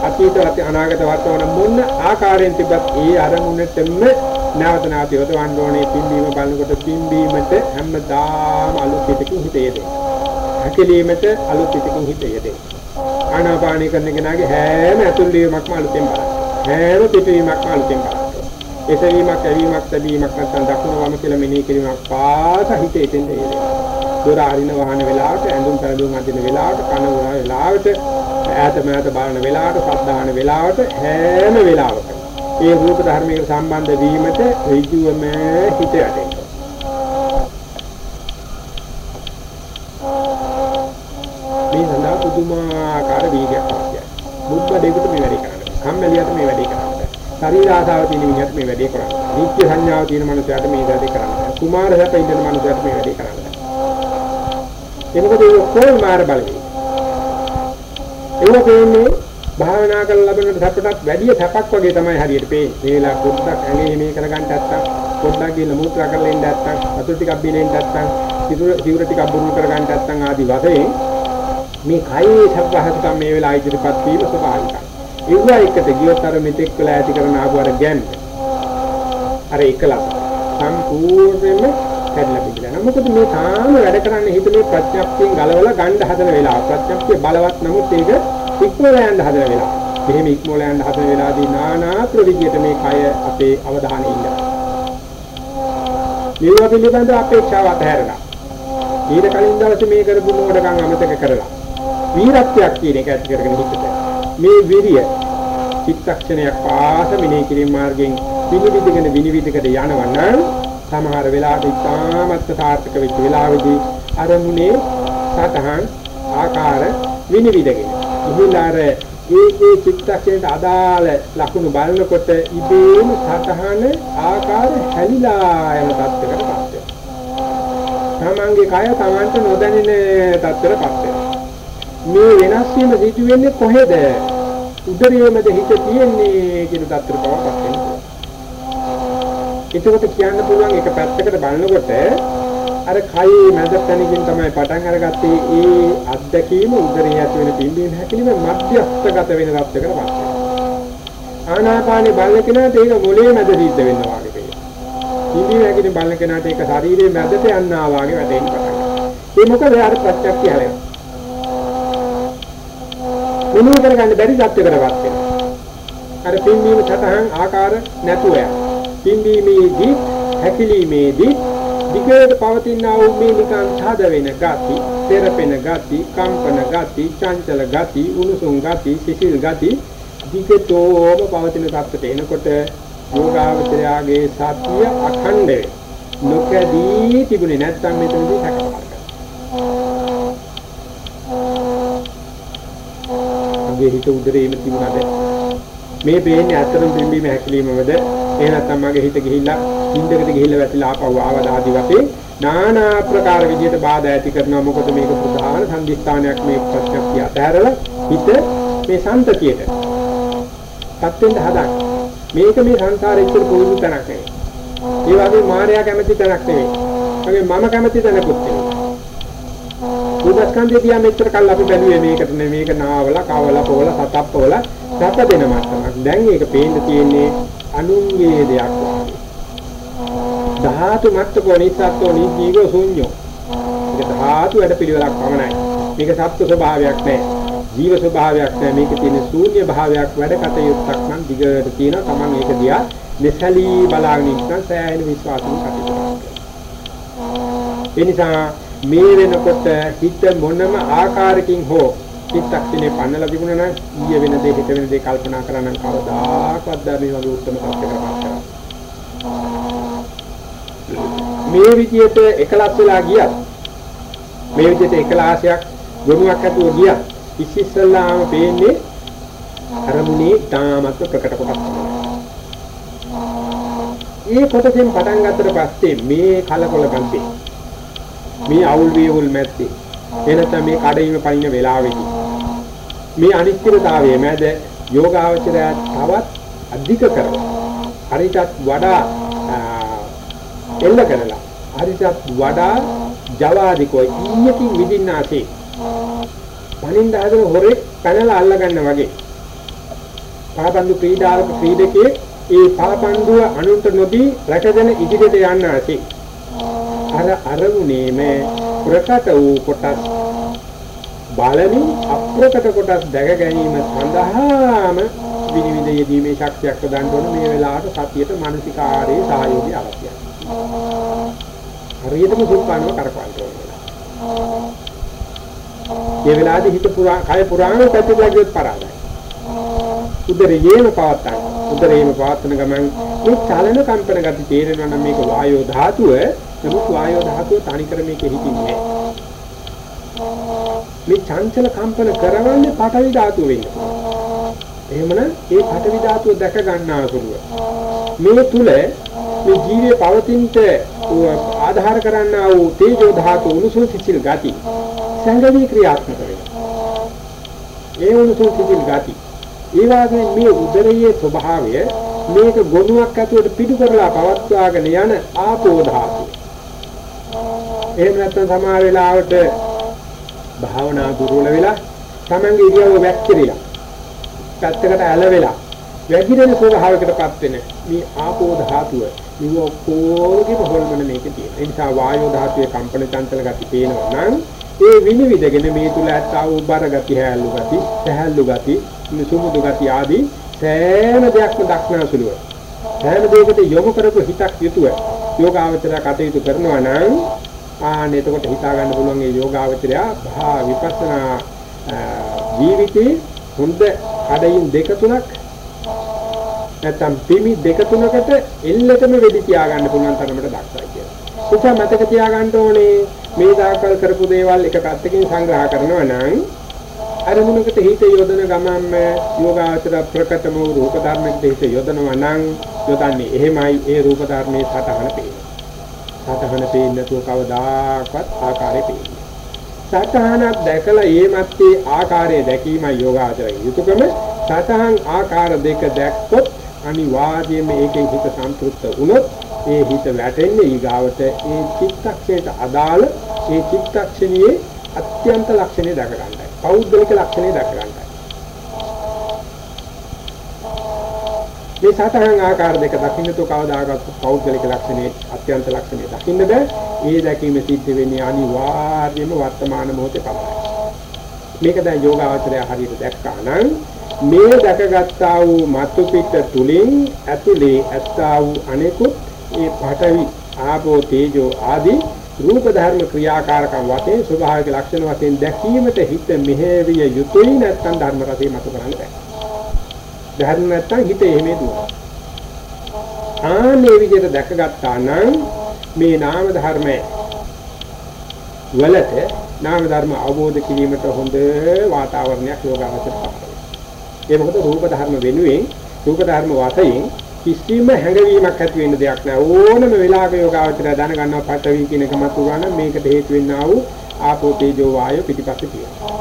අතීත අනාගත වර්තමාන මොන ආකාරයෙන් තිබත් ඒ අරමුණටම නැවත නැවත යොදවන්න ඕනේ පිම්බීම බලනකොට පිම්බීමට හැමදාම අලුත් පිටකින් හිත යෙදෙනවා. හැකලීමට අලුත් පිටකින් හිත යෙදෙනවා. ආනාපානී කරන කෙනාගේ හැම ඇතුල් වීමක්ම අලුතෙන් බලන්න. හැම පිටවීමක්ම අලුතෙන් බලන්න. එසවීමක්, ඇවීමක්, තැබීමක් නැත්නම් දකුණු වම කියලා මෙනෙහි කිරීමක් පාස හිත එතෙන්ද යෙදෙනවා. දොර අරින වහන වෙලාවට, ඇඳුම් පැළඳුම් අඳින වෙලාවට, කන වුණ වෙලාවට, ඈත මෑත බලන වෙලාවට, සද්දාන වෙලාවට හැම වෙලාවකම ඒ රූප ධර්මයකට සම්බන්ධ වීමට ඍජුවම හිත යටෙනවා. මේ සඳහා පුදුමාකාර වේගයක් අවශ්‍යයි. බුද්ධ දෙවිට මේ වැඩේ කරන්න. කම්මැලියට මේ වැඩේ කරන්න. ශරීර ආසාව තියෙන මිනිහට මේ වැඩේ කරන්න. නිත්‍ය සංඥාව තියෙන මනුස්සයාට මේ වැඩේ කරන්න. කුමාර සැප ඉන්න මනුස්සයාට මේ වැඩේ කරන්න. එනකොට ඒ කොයි මාර බලවේගය. ඒක කියන්නේ භාවනා කරලා ලැබෙන සැපටත් වැඩිය සැපක් වගේ තමයි හරියට පේන්නේ. මේ වෙලාව පොඩ්ඩක් ඇඟේ මේ කරගන්න නැත්තම් පොඩ්ඩක් ගිහලා මූත්‍රා කරලා ඉන්න නැත්තම් වතුර ටිකක් බීලා ඉන්න නැත්තම් සිවුර සිවුර ටිකක් බුරුල් කරගන්න නැත්තම් ආදි වශයෙන් මේ කයේ සබ්බහසකම් මේ වෙලාව ඉදිරිපත් වීම ස්වභාවිකයි. ඒවා එකට ගියොත් අර මෙතෙක් වෙලා ඇති කරන ආපු අර ගැම්ම අර එකලස සම්පූර්ණයෙන්ම කැඩලා පිටිලා. මොකද මේ තාම වැඩ කරන්න හිතේ ප්‍රඥප්තියෙන් ගලවලා ගන්න හදන වෙලාව. ප්‍රඥප්තිය බලවත් නමුත් ඒක ඉක්මවල යන්න හදන වෙලාව. මෙහෙම ඉක්මවල යන්න හදන වෙලාවදී නානා ප්‍රවිදියට මේ කය අපේ අවධානය ඉන්නවා. මේවා පිළිබඳ අපේක්ෂාව අතහැරලා. ඊට කලින් දවසේ මේ කරපු මොඩකම් අමතක කරලා. වීරත්වයක් කියන එක ඇති කරගෙන හිටද. මේ විරිය චිත්තක්ෂණයක් පාස මිනේ කිරීම මාර්ගයෙන් විනිවිදගෙන විනිවිදකට යනවා නම් සමහර වෙලාවට ඉතාමත් සාර්ථක වෙච්ච වෙලාවෙදී අරමුණේ සතහන් ආකාර විනිවිදගෙන ඉහිලාර ඒ ඒ චිත්තක්ෂණයට අදාළ ලක්ෂණ බලනකොට ඉබේම සතහන ආකාර හැලිලා යන තත්ත්වයකට පත් වෙනවා. තමන්ගේ කය තමන්ට නොදැනෙන තත්ත්වයකට පත් වෙනවා. මේ වෙනස් වීම සිදු වෙන්නේ කොහෙද? උදරියේමද හිත තියෙන්නේ කියන තත්ත්වයකට පත් වෙනවා. එතකොට කියන්න පුළුවන් එක පැත්තකට බලනකොට අර කයේ මැද තැනකින් තමයි පටන් අරගත්තේ ඒ අත්දැකීම උදරයේ ඇති වෙන පිම්බීම හැකිලිම මධ්‍යස්ථගත වෙන තත්යකට පත් වෙනවා. ආනාපානෙ බලන කෙනාට ඒක මොලේ මැද සිද්ධ වෙනවා වගේ පේනවා. පිම්බීම හැකිලිම බලන කෙනාට ඒක ශරීරයේ මැදට යනවා වගේ වැටෙන්න පටන් ගන්නවා. ඒ මොකද යාර ප්‍රත්‍යක්ෂය හැලෙනවා. මොනවා කරගන්න බැරි තත්යකටපත් වෙනවා. අර පිම්බීම සතහන් ආකාර නැතුව යනවා. පිම්බීමේදී හැකිලීමේදී දිගට පවතිනා වූ මේ නිකන් ඡාද වෙන ගති, තෙරපෙන ගති, කම්පන ගති, චංචල ගති, උණුසුම් ගති, සිසිල් ගති දිගටම පවතින තත්ත්වයට එනකොට යෝගාවචරයාගේ සතිය අඛණ්ඩ වේ. නොකදී තිබුණේ නැත්නම් මෙතනදී සැකපාර මගේ හිත උදරේම තිබුණාද මේ පේන්නේ ඇත්තටම පිම්බීම හැකිලිමමද එහෙ නැත්නම් මගේ හිත ගිහිල්ලා නිින්දකට ගිහිල්ලා වැටිලා ආපහු ආවද ආදි වශයෙන් নানা ආකාර විදියට බාධා ඇති කරනවා මොකද මේක ප්‍රධාන සම්දිස්ථානයක් මේ ප්‍රත්‍යක්ෂය අතහැරලා හිත මේ සම්පතියට පත් වෙන්න හදන්නේ මේක මේ සංසාරයේ ඉතුරු පොදු තැනක් නෙවෙයි. ඒ වගේ මායя කැමැති තැනක් නෙවෙයි. මගේ මම කැමැති තැනකුත් නෙවෙයි. උදස්කන්ධය දිහා මෙච්චර කල් අපි බැලුවේ මේකට නෙවෙයි මේක නාවල කවල පොවල සතප්පවල සත දෙන මට්ටමක් දැන් ඒක පේන්න තියෙන්නේ අනුන්ගේ දෙයක් වගේ ධාතු මත්තකෝ නිස්සත්ෝ නිජීවෝ ශූන්‍යෝ. මේක ධාතු වැඩ පිළිවෙලක් පමණයි. මේක සත්ත්ව ස්වභාවයක් නෑ. ජීව ස්වභාවයක් නෑ. මේක තියෙන ශූන්‍ය භාවයක් වැඩ කටයුත්තක් නම් දිගට තියෙනවා. Taman ඒක දිහා මෙසලී බලාගෙන ඉන්න සෑහෙන විශ්වාසයෙන් කටයුතු කරනවා. ඒ නිසා මේ වෙනකොට හිත මොනම ආකාරකින් හෝ චිත්තක්ෂණේ පන්නලා තිබුණා නම් ඊය වෙන දේ හිත වෙන දේ කල්පනා කරා නම් කවදාකවත් ධර්මයේ වගේ උත්තරම තත්ත්වයකට පත් කරන්නේ මේ විදියට එකලස් වෙලා ගියත් මේ විදියට එකලාසයක් ගොනුවක් ඇතුව ගියත් ඉස්සෙල්ලාම පේන්නේ අරමුණේ තාමත් ප්‍රකට කොටස් මේ කොටසෙන් පටන් ගත්තට පස්සේ මේ කලකොල ගන්ති මේ අවුල් වේවුල් මැත්තේ එනතම මේ කඩේම පනින වෙලාවෙදී මේ අනිශ්චිතතාවයේ මැද යෝගාවචරය තවත් අධික කරනවා හරිටත් වඩා එල්ල කරලා හරිටත් වඩා ජවාදිකෝ ඊයකින් විදින්නාසේ පණින්න හදන හොරේ පැනලා අල්ල ගන්න වගේ. පාපන්දු ක්‍රීඩාවක ක්‍රීඩකයේ ඒ පාපන්දුව අනුන්ට නොදී රැකගෙන ඉදිරියට යන්න ඇති අර අරමුණේම ප්‍රකට වූ කොටස් බලමින් අප්‍රකට කොටස් දැක ගැනීම සඳහාම විනිවිද යෙදීමේ ශක්තියක් ප්‍රදාන කරන මේ වෙලාවට සතියට මානසිකාරයේ සහයෝගය අවශ්‍යයි. හරියටම සුල්පානව කරකවන්න ඕනේ. මේ වෙලාවේදී හිත පුරා කය පුරාණ පැතිරලා ගියොත් පරාදයි. උදරයේම පවත්තන. උදරයේම පවත්තන ගමන් මේ චලන කම්පන ගති තේරෙනවා නම් මේක වායෝ ධාතුව, නමුත් වායෝ ධාතුව තනිකර මේකෙ හිටින්නේ මේ චංචල කම්පන කරවන්නේ පඨවි ධාතුව වෙන්නේ. එහෙමනම් ඒ පඨවි ධාතුව දැක ගන්නාසුලුව. මේ තුල මේ ජීවේ පවතිනට ආධාර කරන්නා වූ තේජෝ ධාතු උණුසුම් සිසිල් ගති සංගමී ක්‍රියාත්මක වෙනවා. ඒ උණුසුම් සිසිල් ගති ඒ වගේ මේ උදරයේ ස්වභාවය මේක ගොනුවක් ඇතුළට පිටු කරලා පවත්වාගෙන යන ආපෝ ධාතු. එහෙම නැත්නම් සමහර වෙලාවට භාවනා දුර්වල වෙලා තමන්ගේ ඉරියව්ව වැක්කිරිලා පැත්තකට ඇල වෙලා වැగిරෙන ස්වභාවයකටපත් වෙන මේ ආපෝ ධාතුව නිව ඔක්කොගේම හොල්මන මේකේ තියෙන. ඒ නිසා වායෝ ධාතුවේ කම්පන චංචල ගති පේනවා නම් ඒ විනිවිදගෙන මේ තුල ඇත්තා වූ බර ගති හැල්ලු ගති, සහැල්ලු ගති, සුමුදු ගති ආදී සෑම දෙයක්ම දක්නාසුලුව. සෑම දෙයකට යොමු කරපු හිතක් යුතුව යෝගාවචරය කටයුතු කරනවා නම් ආන්න එතකොට හිතා ගන්න පුළුවන් මේ යෝගාවචරය භා විපස්සනා ජීවිතේ හොඳ කඩයින් දෙක තුනක් නැත්තම් පිමි දෙක තුනකට එල්ලටම වෙඩි තියාගන්න පුළුවන් තරමට දක්ෂයි කියලා. උචා මතක තියාගන්න ඕනේ මේ දාකල් කරපු දේවල් එක පැත්තකින් සංග්‍රහ කරනවා නම් අරමුණකට හිත යොදන ගමන්ම යෝගාචර ප්‍රකටම රූප ධර්මයකට හිත යොදනවා නම් යොදන්නේ එහෙමයි ඒ රූප ධර්මයේ සටහන පේනවා. සටහන පේන්නේ නැතුව කවදාකවත් ආකාරය පේන්නේ. සටහනක් දැකලා ඒ මැත්තේ ආකාරය දැකීමයි යෝගාචරයේ යුතුයකම සටහන් ආකාර දෙක දැක්කොත් අනිවාර්යයෙන්ම ඒකෙන් හිත සන්තුෂ්ත වුණොත් ඒ හිත වැටෙන්නේ ඊගාවට ඒ චිත්තක්ෂයට අදාළ ඒ චිත්තක්ෂණයේ අත්‍යන්ත ලක්ෂණය දක ගන්නයි. පෞද්ගලික ලක්ෂණය දක ගන්නයි. මේ සතහන් ආකාර දෙක දකින්නතු කවදාකවත් පෞද්ගලික ලක්ෂණේ අත්‍යන්ත ලක්ෂණේ දකින්න බෑ. ඒ දැකීම සිද්ධ වෙන්නේ අනිවාර්යයෙන්ම වර්තමාන මොහොතේ පමණයි. මේක දැන් යෝගාවචරය හරියට දැක්කා නම් මේ දැකගත්තා වූ මතු පිට තුලින් ඇතුලේ ඇත්තා වූ අනෙකුත් ඒ පඨවි ආපෝ තේජෝ ආදී රූප ධර්ම ක්‍රියාකාරකම් වශයෙන් ස්වභාවික ලක්ෂණ වශයෙන් දැකීමට හිත මෙහෙවිය යුතුයි නැත්නම් ධර්ම රසය මතු කරන්න බෑ. ධර්ම නැත්තම් හිත එහෙමේ දුවනවා. ආනේ විදිහට දැකගත්තා නම් මේ නාම ධර්මයේ වලට නාම ධර්ම අවබෝධ කිරීමට හොඳ වාතාවරණයක් යෝගාවචර පහළ ඒ මොකද රූප ධර්ම වෙනුවෙන් රූප ධර්ම වශයෙන් කිසිම හැඟවීමක් ඇති වෙන්න දෙයක් නැහැ ඕනම වෙලාවක යෝගාවචරය දැනගන්නවා පටවි කියන එක මතු ගන්න මේකට හේතු වෙන්නා වූ ආපෝ තේජෝ වායෝ පිටිපස්සේ තියෙනවා.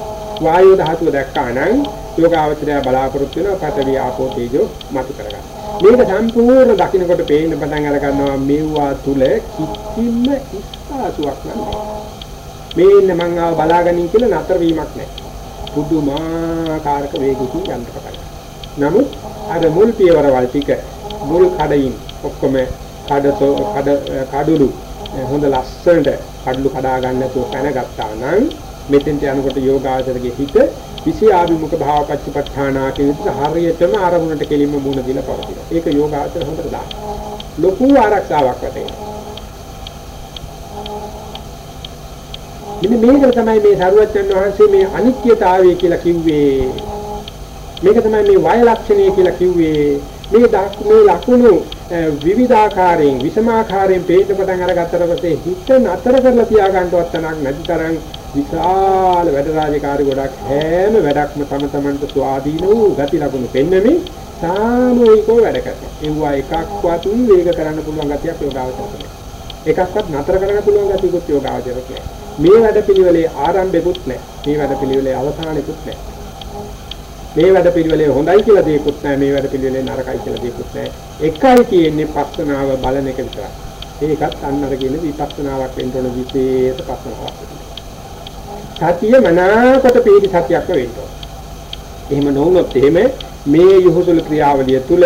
වායෝ ධාතුව දැක්කා නම් යෝගාවචරය බලාපොරොත්තු වෙනවා පඨවි ආපෝ තේජෝ මතු කරගන්න. මේක සම්පූර්ණ දකින්නකොට පේන්න පටන් අර ගන්නවා මෙව්වා තුල කිසිම ඉස්පාසුවක් නැහැ. මේ ඉන්න මං ආව බලාගනින් කියලා නතර වීමක් නැහැ. පුදුමාකාරක වේගකින් යන්න පටන් නමුත් අර මුල් පියවරවල් ටික මුල් කඩින් ඔක්කොම කඩතෝ කඩ කඩුළු හොඳ ලස්සනට කඩලු කඩා ගන්න නැතුව පැනගත්තා නම් මෙතෙන්ට යනකොට යෝගාචරගේ හිත විෂය ආභිමුඛ භාවපච්චපඨානා කියන විදිහට හරියටම ආරමුණට කෙලින්ම මුණ දීලා පවතිනවා. ඒක යෝගාචර හොඳට දාන්න. ලොකු ආරක්ෂාවක් වටේ. මෙන්න මේක තමයි මේ සරුවච්චන් වහන්සේ මේ අනිත්‍යතාවය කියලා කිව්වේ. මේක තමයි මේ වය ලක්ෂණය කියලා කිව්වේ. මේ මේ ලකුණු විවිධාකාරයෙන් විසමාකාරයෙන් පේන්න පටන් අරගත්තට පස්සේ හිත නතර කරලා තියාගන්නවත් තනක් නැති තරම් විශාල වැඩ රාජකාරි ගොඩක් හැම වැඩක්ම තම තමන්ට ස්වාධීන වූ ගති ලකුණු පෙන්වමින් සාමූහිකව වැඩ කරනවා. ඒවා එකක්වත් වේග කරන්න පුළුවන් ගතියක් යෝගාවචරයට. එකක්වත් නතර කරන්න පුළුවන් ගතියකුත් යෝගාවචරයට. මේ වැඩපිළිවෙලේ ආරම්භෙකුත් නැහැ. මේ වැඩපිළිවෙලේ අවසානෙකුත් නැහැ. මේ වැඩපිළිවෙලේ හොඳයි කියලා දෙයක්වත් නැහැ. මේ වැඩපිළිවෙලේ නරකයි කියලා දෙයක්වත් නැහැ. එකයි තියෙන්නේ පස්සනාව බලන එක විතරයි. ඒකත් අන්නර කියන විපස්සනාවක් වෙන්න ඕන විශේෂ පස්සනාවක්. සතිය මනාකොට පිළි සතියක් වෙන්න එහෙම නොවුනොත් එහෙම මේ යහුසුල ක්‍රියාවලිය තුල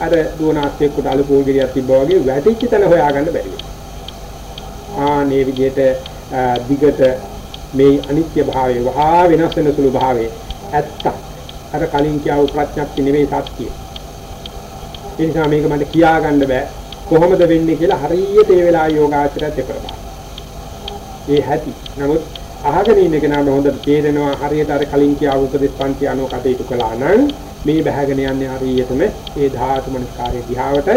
අර දුවනාස්තියෙකුට අලුපෝල් ගිරියක් තිබ්බා වගේ වැටිච්ච තැන හොයාගන්න බැරි වෙනවා. ආනේ විදිහට දිගට මේ අනිත්‍ය භාවය වහා වෙනස් වෙන සුළු භාවය ඇත්ත. අර කලින් කියව ප්‍රඥප්ති නෙවෙයි සත්‍යය. ඒ නිසා මේක මට කියා ගන්න බෑ. කොහොමද වෙන්නේ කියලා හරියට ඒ වෙලාව යෝගාචරයට දෙපරපා. ඒ හැටි. නමුත් අහගෙන ඉන්න කෙනාට හොඳට තේරෙනවා හරියට අර කලින් කියාව උපදේශ පන්ති අනුව කටයුතු කළා නම් මේ බහගෙන යන්නේ හරියටම ඒ ධාතු මනස්කාරයේ දිහාවට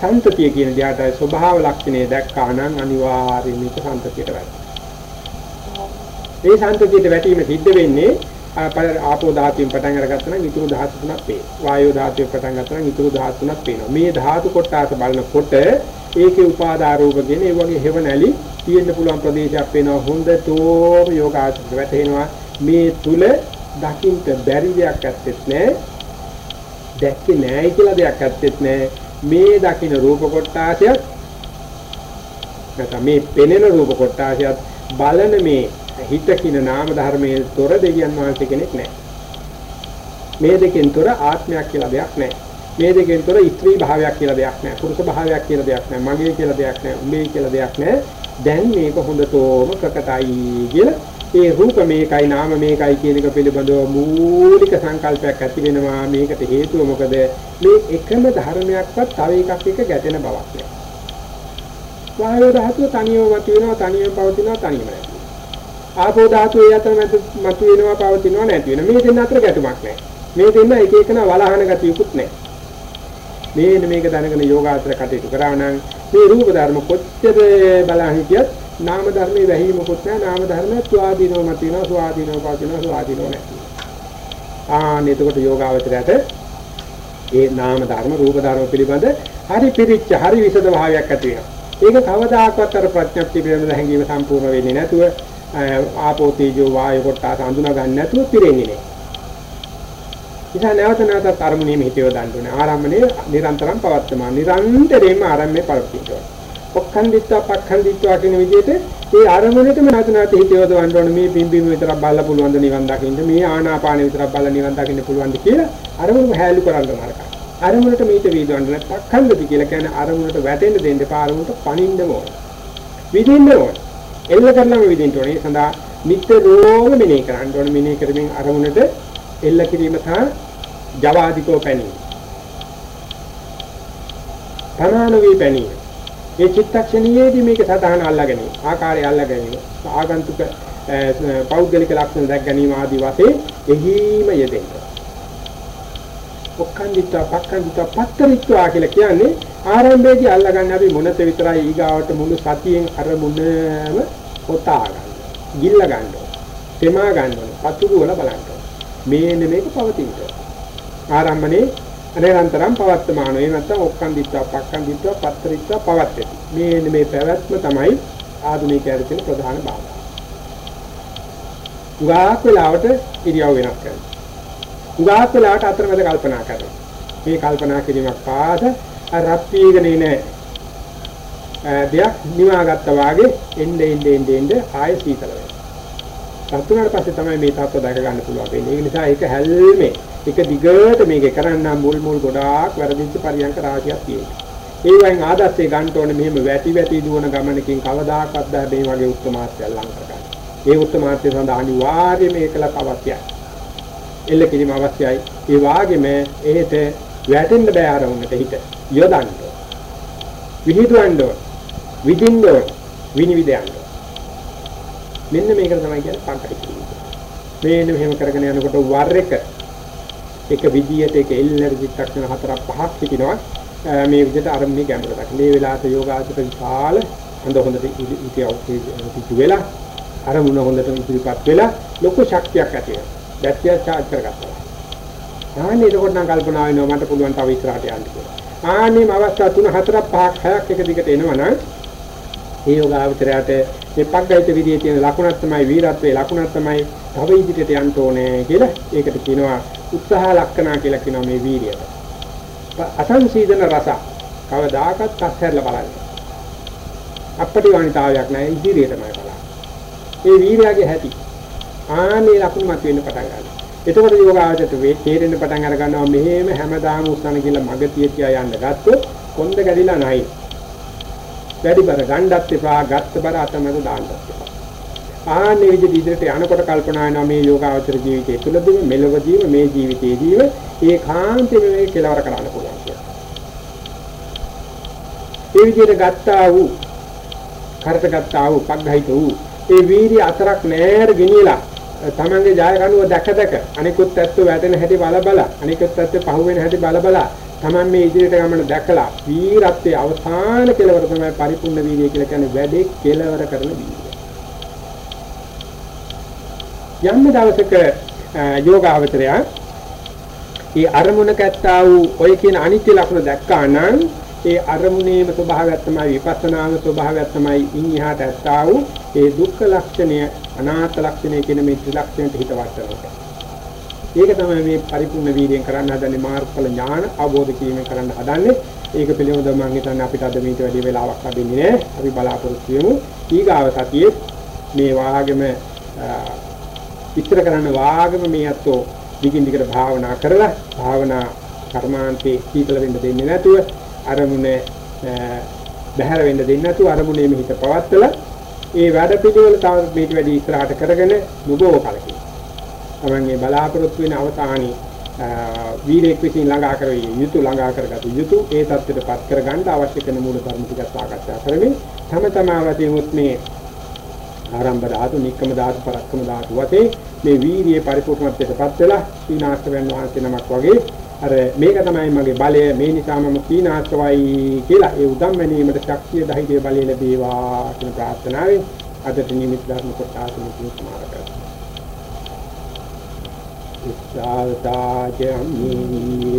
සන්තතිය කියන දිහාට ස්වභාව ලක්ෂණය දැක්කා නම් අනිවාර්යයෙන් මේක සන්තතියට වැටෙනවා. ඒ සන්තතියට වැටීම සිද්ධ වෙන්නේ ආපෝ ධාතුවෙන් පටන් අරගත්තා නම් ඊතුරු ධාතු තුනක් පේනවා. වායෝ ධාතුවෙන් පටන් ගත්තා නම් ඊතුරු ධාතු තුනක් පේනවා. මේ ධාතු කොටස බලනකොට ඒකේ උපාදාර රූප කියන ඒ වගේ හේවණලි තියෙන්න පුළුවන් ප්‍රදේශයක් වෙනවා. හොඳටම යෝගාචර වැටෙනවා මේ තුල දකින්න බැරි දෙයක් ඇත්තෙත් නැහැ දැක්කේ නැහැ කියලා දෙයක් ඇත්තෙත් නැහැ මේ දකින්න රූප කොටාසයත් නැත්නම් මේ පෙනෙන රූප කොටාසයත් බලන මේ හිත කින නාම ධර්මයේ තොර දෙවියන් වහන්සේ කෙනෙක් නැහැ මේ දෙකෙන් තොර ආත්මයක් කියලා දෙයක් නැහැ මේ දෙකෙන් තොර ස්ත්‍රී භාවයක් කියලා දෙයක් නැහැ පුරුෂ භාවයක් කියලා දෙයක් නැහැ මගේ කියලා දෙයක් නැහැ උඹේ කියලා දෙයක් නැහැ දැන් මේක හොඳටම ප්‍රකටයි කියලා. ඒ රූප මේකයි නාම මේකයි කියන එක පිළිබඳව මූලික සංකල්පයක් ඇති වෙනවා. මේකට හේතුව මොකද? මේ එකම ධර්මයක්වත් තව එකක් එක ගැටෙන බවක් නෑ. වායෝ ධාතුව තනියම මතුවෙනවා තනියම පවතිනවා තනියම නැති ආපෝ ධාතුව ඒ අතර මතුවෙනවා පවතිනවා නැති වෙනවා. මේ දෙන්න අතර ගැටුමක් නෑ. මේ දෙන්න එක එකන වලහන ගතියකුත් නෑ. මේන මේක දැනගෙන යෝගාචර කටයුතු කරා නම් මේ රූප ධර්ම කොච්චර බලන් හිටියත් නාම ධර්මයේ වැහිමකුත් නැහැ. නාම ධර්මයේ ස්වාධීනව මත වෙනවා ස්වාධීනව පවතිනවා ස්වාධීනව නැති. ආන්න එතකොට යෝගාවචරයට ඒ නාම ධර්ම රූප ධර්ම පිළිබඳ හරි පිරිච්ච හරි විසද භාවයක් ඇති වෙනවා. ඒක කවදාකවත් අර ප්‍රඥප්ති පිළිබඳ හැඟීම සම්පූර්ණ වෙන්නේ නැතුව ආපෝ තේජෝ වායු කොටස හඳුනා ගන්න නැතුව පිරෙන්නේ නැහැ. නිසා නැවත නැවතත් අරමුණේම හිතියව දාන්න ඕනේ. ආරම්භනේ නිරන්තරම් පවත්තමා. නිරන්තරයෙන්ම ආරම්භයේ පවතිනවා. ඔක්ඛන්දිත්වා පක්ඛන්දිත්වා කියන විදිහට ඒ අරමුණටම නැවත නැවත හිත යොදවන්න ඕනේ මේ පිම්බීම විතරක් බලලා පුළුවන් ද නිවන් දකින්න මේ ආනාපාන විතරක් බලලා නිවන් දකින්න පුළුවන් ද කියලා අරමුණ හැලු කරන්න නරකයි. අරමුණට මේක වීදවන්න නැහැ. පක්ඛන්දති කියලා කියන්නේ අරමුණට වැටෙන්න දෙන්න එපා අරමුණට පණින්න ඕනේ. විදින්න ඕනේ. එල්ල කරලම විදින්න ඕනේ. ඒ සඳහා නිතරම මෙනෙහි කරන්න ඕනේ. මෙනෙහි කරමින් අරමුණට එල්ල කිරීම සහ ජවාදිකෝ පැනීම. තනානුවී පැනීම. ඒ චිත්තක්ෂණයේදී මේක සතහන අල්ලාගෙන ආකාරය අල්ලාගෙන ආගන්තුක පෞද්ගලික ලක්ෂණ දැක් ගැනීම ආදී වශයෙන් එහිම යෙදෙන්න. ඔක්කන්දිත පක්කන්දිත පත්තරිත්වා කියලා කියන්නේ ආරම්භයේදී අල්ලාගන්න අපි මොනත විතරයි ඊගාවට මුළු සතියෙන් අර මුනම පොතා ගන්න. ගිල්ල ගන්න. තෙමා ගන්න. පතුරු වල බලන්න. මේන මේක පවතින්න. ආරම්භනේ නිරන්තරම් පවත්තමාන ඒ නැත්නම් ඔක්කන්දිත්වා පක්කන්දිත්වා පත්තරිත්වා පවත්තති මේ මේ පැවැත්ම තමයි ආධුනිකයන්ට තියෙන ප්‍රධාන බාධා. උගාක් වෙලාවට ඉරියව් වෙනස් කරනවා. උගාක් වෙලාවට අතරමැද කල්පනා කරනවා. මේ කල්පනා කිරීමක් පාස රත්පීගනේ නැහැ. දෙයක් නිවාගත්තා වාගේ එnde ende ende ende ආය සීතල වෙනවා. සතුනාට පස්සේ තමයි මේ තත්ත්ව දැක ගන්න පුළුවන් වෙන්නේ. ඒ නිසා ඒක හැල්මේ එක දිගට මේක කරන්න මුල් මුල් ගොඩාක් වැරදිච්ච පරියන්ක රාශියක් තියෙනවා. ඒ වයින් ආදර්ශය ගන්න ඕනේ මෙහෙම වැටි වැටි දුවන ගමනකින් කවදාකවත් බෑ මේ වගේ උත්තමාර්ථය ලං කරගන්න. ඒ උත්තමාර්ථය සඳහා අනිවාර්යයෙන්ම ඒකලක් අවශ්‍යයි. එල්ල කිරීම අවශ්‍යයි. ඒ වාගේම එහෙට වැටෙන්න බෑ ආරමුණට හිත. යොදන්න. විහිදුවන්න ඕන. විදින්න ඕන. විනිවිදයන්. මෙන්න මේක තමයි කියන්නේ පංකටි. මේන්න මෙහෙම කරගෙන යනකොට වර එක එක විදියට එක එල්ලර චිත්තක්ෂණ හතරක් පහක් හිටිනවා මේ විදිහට අරමුණේ ගැඹුරට. මේ වෙලාවට යෝගාචර විශාල හොඳ හොඳට ඉතිව වෙලා අරමුණ හොඳට ඉදිරිපත් වෙලා ලොකු ශක්තියක් ඇති වෙනවා. බැටරිය charge කරගත්තා. ආන්නේ එතකොට නම් කල්පනා වෙනවා මට පුළුවන් තව ඉස්සරහට යන්න කියලා. ආන්නේ අවස්ථා තුන හතරක් පහක් හයක් එක දිගට එනවනම් ඒ යෝගාචරයට මේ පග්ගයිත විදියේ තියෙන ලකුණක් තමයි වීරත්වයේ ලකුණක් තමයි තව ඉදිරියට යන්න ඕනේ කියලා ඒකට කියනවා උත්සාහ ලක්ෂණා කියලා කියනවා මේ වීරියට. අසංසීදන රස කවදාකවත් පස්සහැරලා බලන්නේ. අපටිවාණිතාවයක් නැහැ ඉදිරියටමයි බලන්නේ. ඒ වීරයාගේ හැටි ආනේ ලකුණු මත වෙන්න පටන් ගන්නවා. එතකොට යෝගාවචරයට වේ තේරෙන්න පටන් අර ගන්නවා මෙහෙම හැමදාම උස්සන කියලා මග තිය තියා යන්න ගත්තොත් කොන්ද ගැදිලා නැහැ. වැඩි බර ගණ්ඩත් එපා ගත්ත බර අතමැද දාන්නත් එපා. ආන්නේ විදිහට ඉදිරියට යනකොට කල්පනා වෙනවා මේ යෝගාවචර ජීවිතය තුළදීම මෙලොවදීම මේ ජීවිතයේදීම ඒකාන්තයෙන් මේක කෙලවර කරන්න පුළුවන් කියලා. ඒ විදිහට ගත්තා වූ කරට ගත්තා වූ පග්ගහිත වූ ඒ වීර්ය අතරක් නෑර ගෙනියලා තමන්ගේ ජයගනුව දැක දැක අනිකුත් ඇත්ත වැටෙන හැටි බල බල අනිකුත් ඇත්ත පහුවෙන හැටි බල බල තමන් මේ ඉදිරියට ගමන දැකලා වීරත්වයේ අවසාන කෙලවර තමයි පරිපූර්ණ වීර්යය කියලා කියන්නේ වැඩේ කෙලවර කරන වීර්යය. යම් දවසක යෝගාවචරය ඒ අරමුණක ඇත්තා වූ ඔය කියන අනිත්‍ය ලක්ෂණ දැක්කා නම් ඒ අරමුණේම ස්වභාවයක් තමයි විපස්සනාම ස්වභාවයක් තමයි ඉන් එහාට ඇත්තා වූ ඒ දුක්ඛ ලක්ෂණය අනාත්ම ලක්ෂණය කියන මේ ත්‍රිලක්ෂණයට හිත වටනවා. ඒක තමයි මේ පරිපූර්ණ වීර්යයෙන් කරන්න හදන්නේ මාර්ගඵල ඥාන අවබෝධ කිරීමෙන් කරන්න හදන්නේ. ඒක පිළිබඳව මම හිතන්නේ අපිට අද මේට වැඩි වෙලාවක් ලැබෙන්නේ නැහැ. අපි බලාපොරොත්තු වෙමු. ඊගාව සතියේ මේ වාගේම විස්තර කරන්න වාගම මේ අතෝ දිගින් දිගට භාවනා කරලා භාවනා කර්මාන්තේ සීතල වෙන්න දෙන්නේ නැතුව අරමුණේ බහැර වෙන්න දෙන්නේ නැතුව අරමුණේම හිත පවත්තලා ඒ වැඩ පිළිවෙල තව මේක වැඩි ඉස්සරහට කරගෙන නුබෝ කලකින්. තමන්ගේ බලාපොරොත්තු වෙන අවසානයේ වීරයෙක් විසින් ළඟා කරවිය යුතු ළඟා කරගත යුතු ඒ தත්ත්වයටපත් කරගන්න අවශ්‍ය කරන මූල ධර්ම ටික සාකච්ඡා කරමින් තම තමා වශයෙන් මේ ආරම්භ ධාතු, නික්කම ධාතු, පරක්කම ධාතු වශයෙන් මේ වීර්යයේ පරිපූර්ණත්වයටපත් වෙලා සීනාස්තයන් වහන්සේ නමක් වගේ අර මේක තමයි මගේ බලය මේ නිසා මම සීනාස්තවයි කියලා ඒ උදම් මැනීමට ශක්තිය ධෛර්ය බලය ලැබේවා කියන ප්‍රාර්ථනාවෙන් අදට නිමිත් ධර්ම කොටස මුලින් සමාර කරනවා. ඉස්සාල්තාජම්මි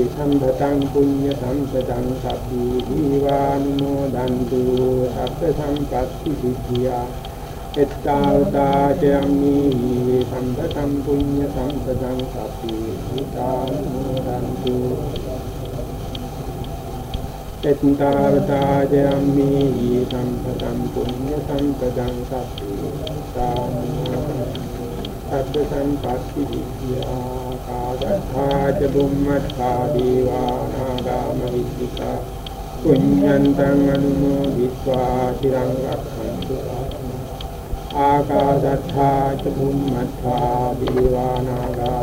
සම්භතං පුඤ්ඤ සම්පතං සබ්බී දීවානුමෝදන්තු සබ්බ සම්පත්ති සිද්ධියා එත්තාවතාචයම්මි සම්පතං පුඤ්ඤ සම්පතං සති හිතානුරන්තු එත්තාවතාජයම්මි සම්පතං පුඤ්ඤ සම්පතං සබ්බේ සබ්බ සම්පස්ති විද්‍යා කාගත්තා ච බුම්මත්තා දේවා නාගාම විද්‍ිකා පුඤ්ඤන්තං අනුමෝදිत्वा চিරං රක්ඛන්තු ආකාශත්තා ච බුම්මත්තා දේවා නාගා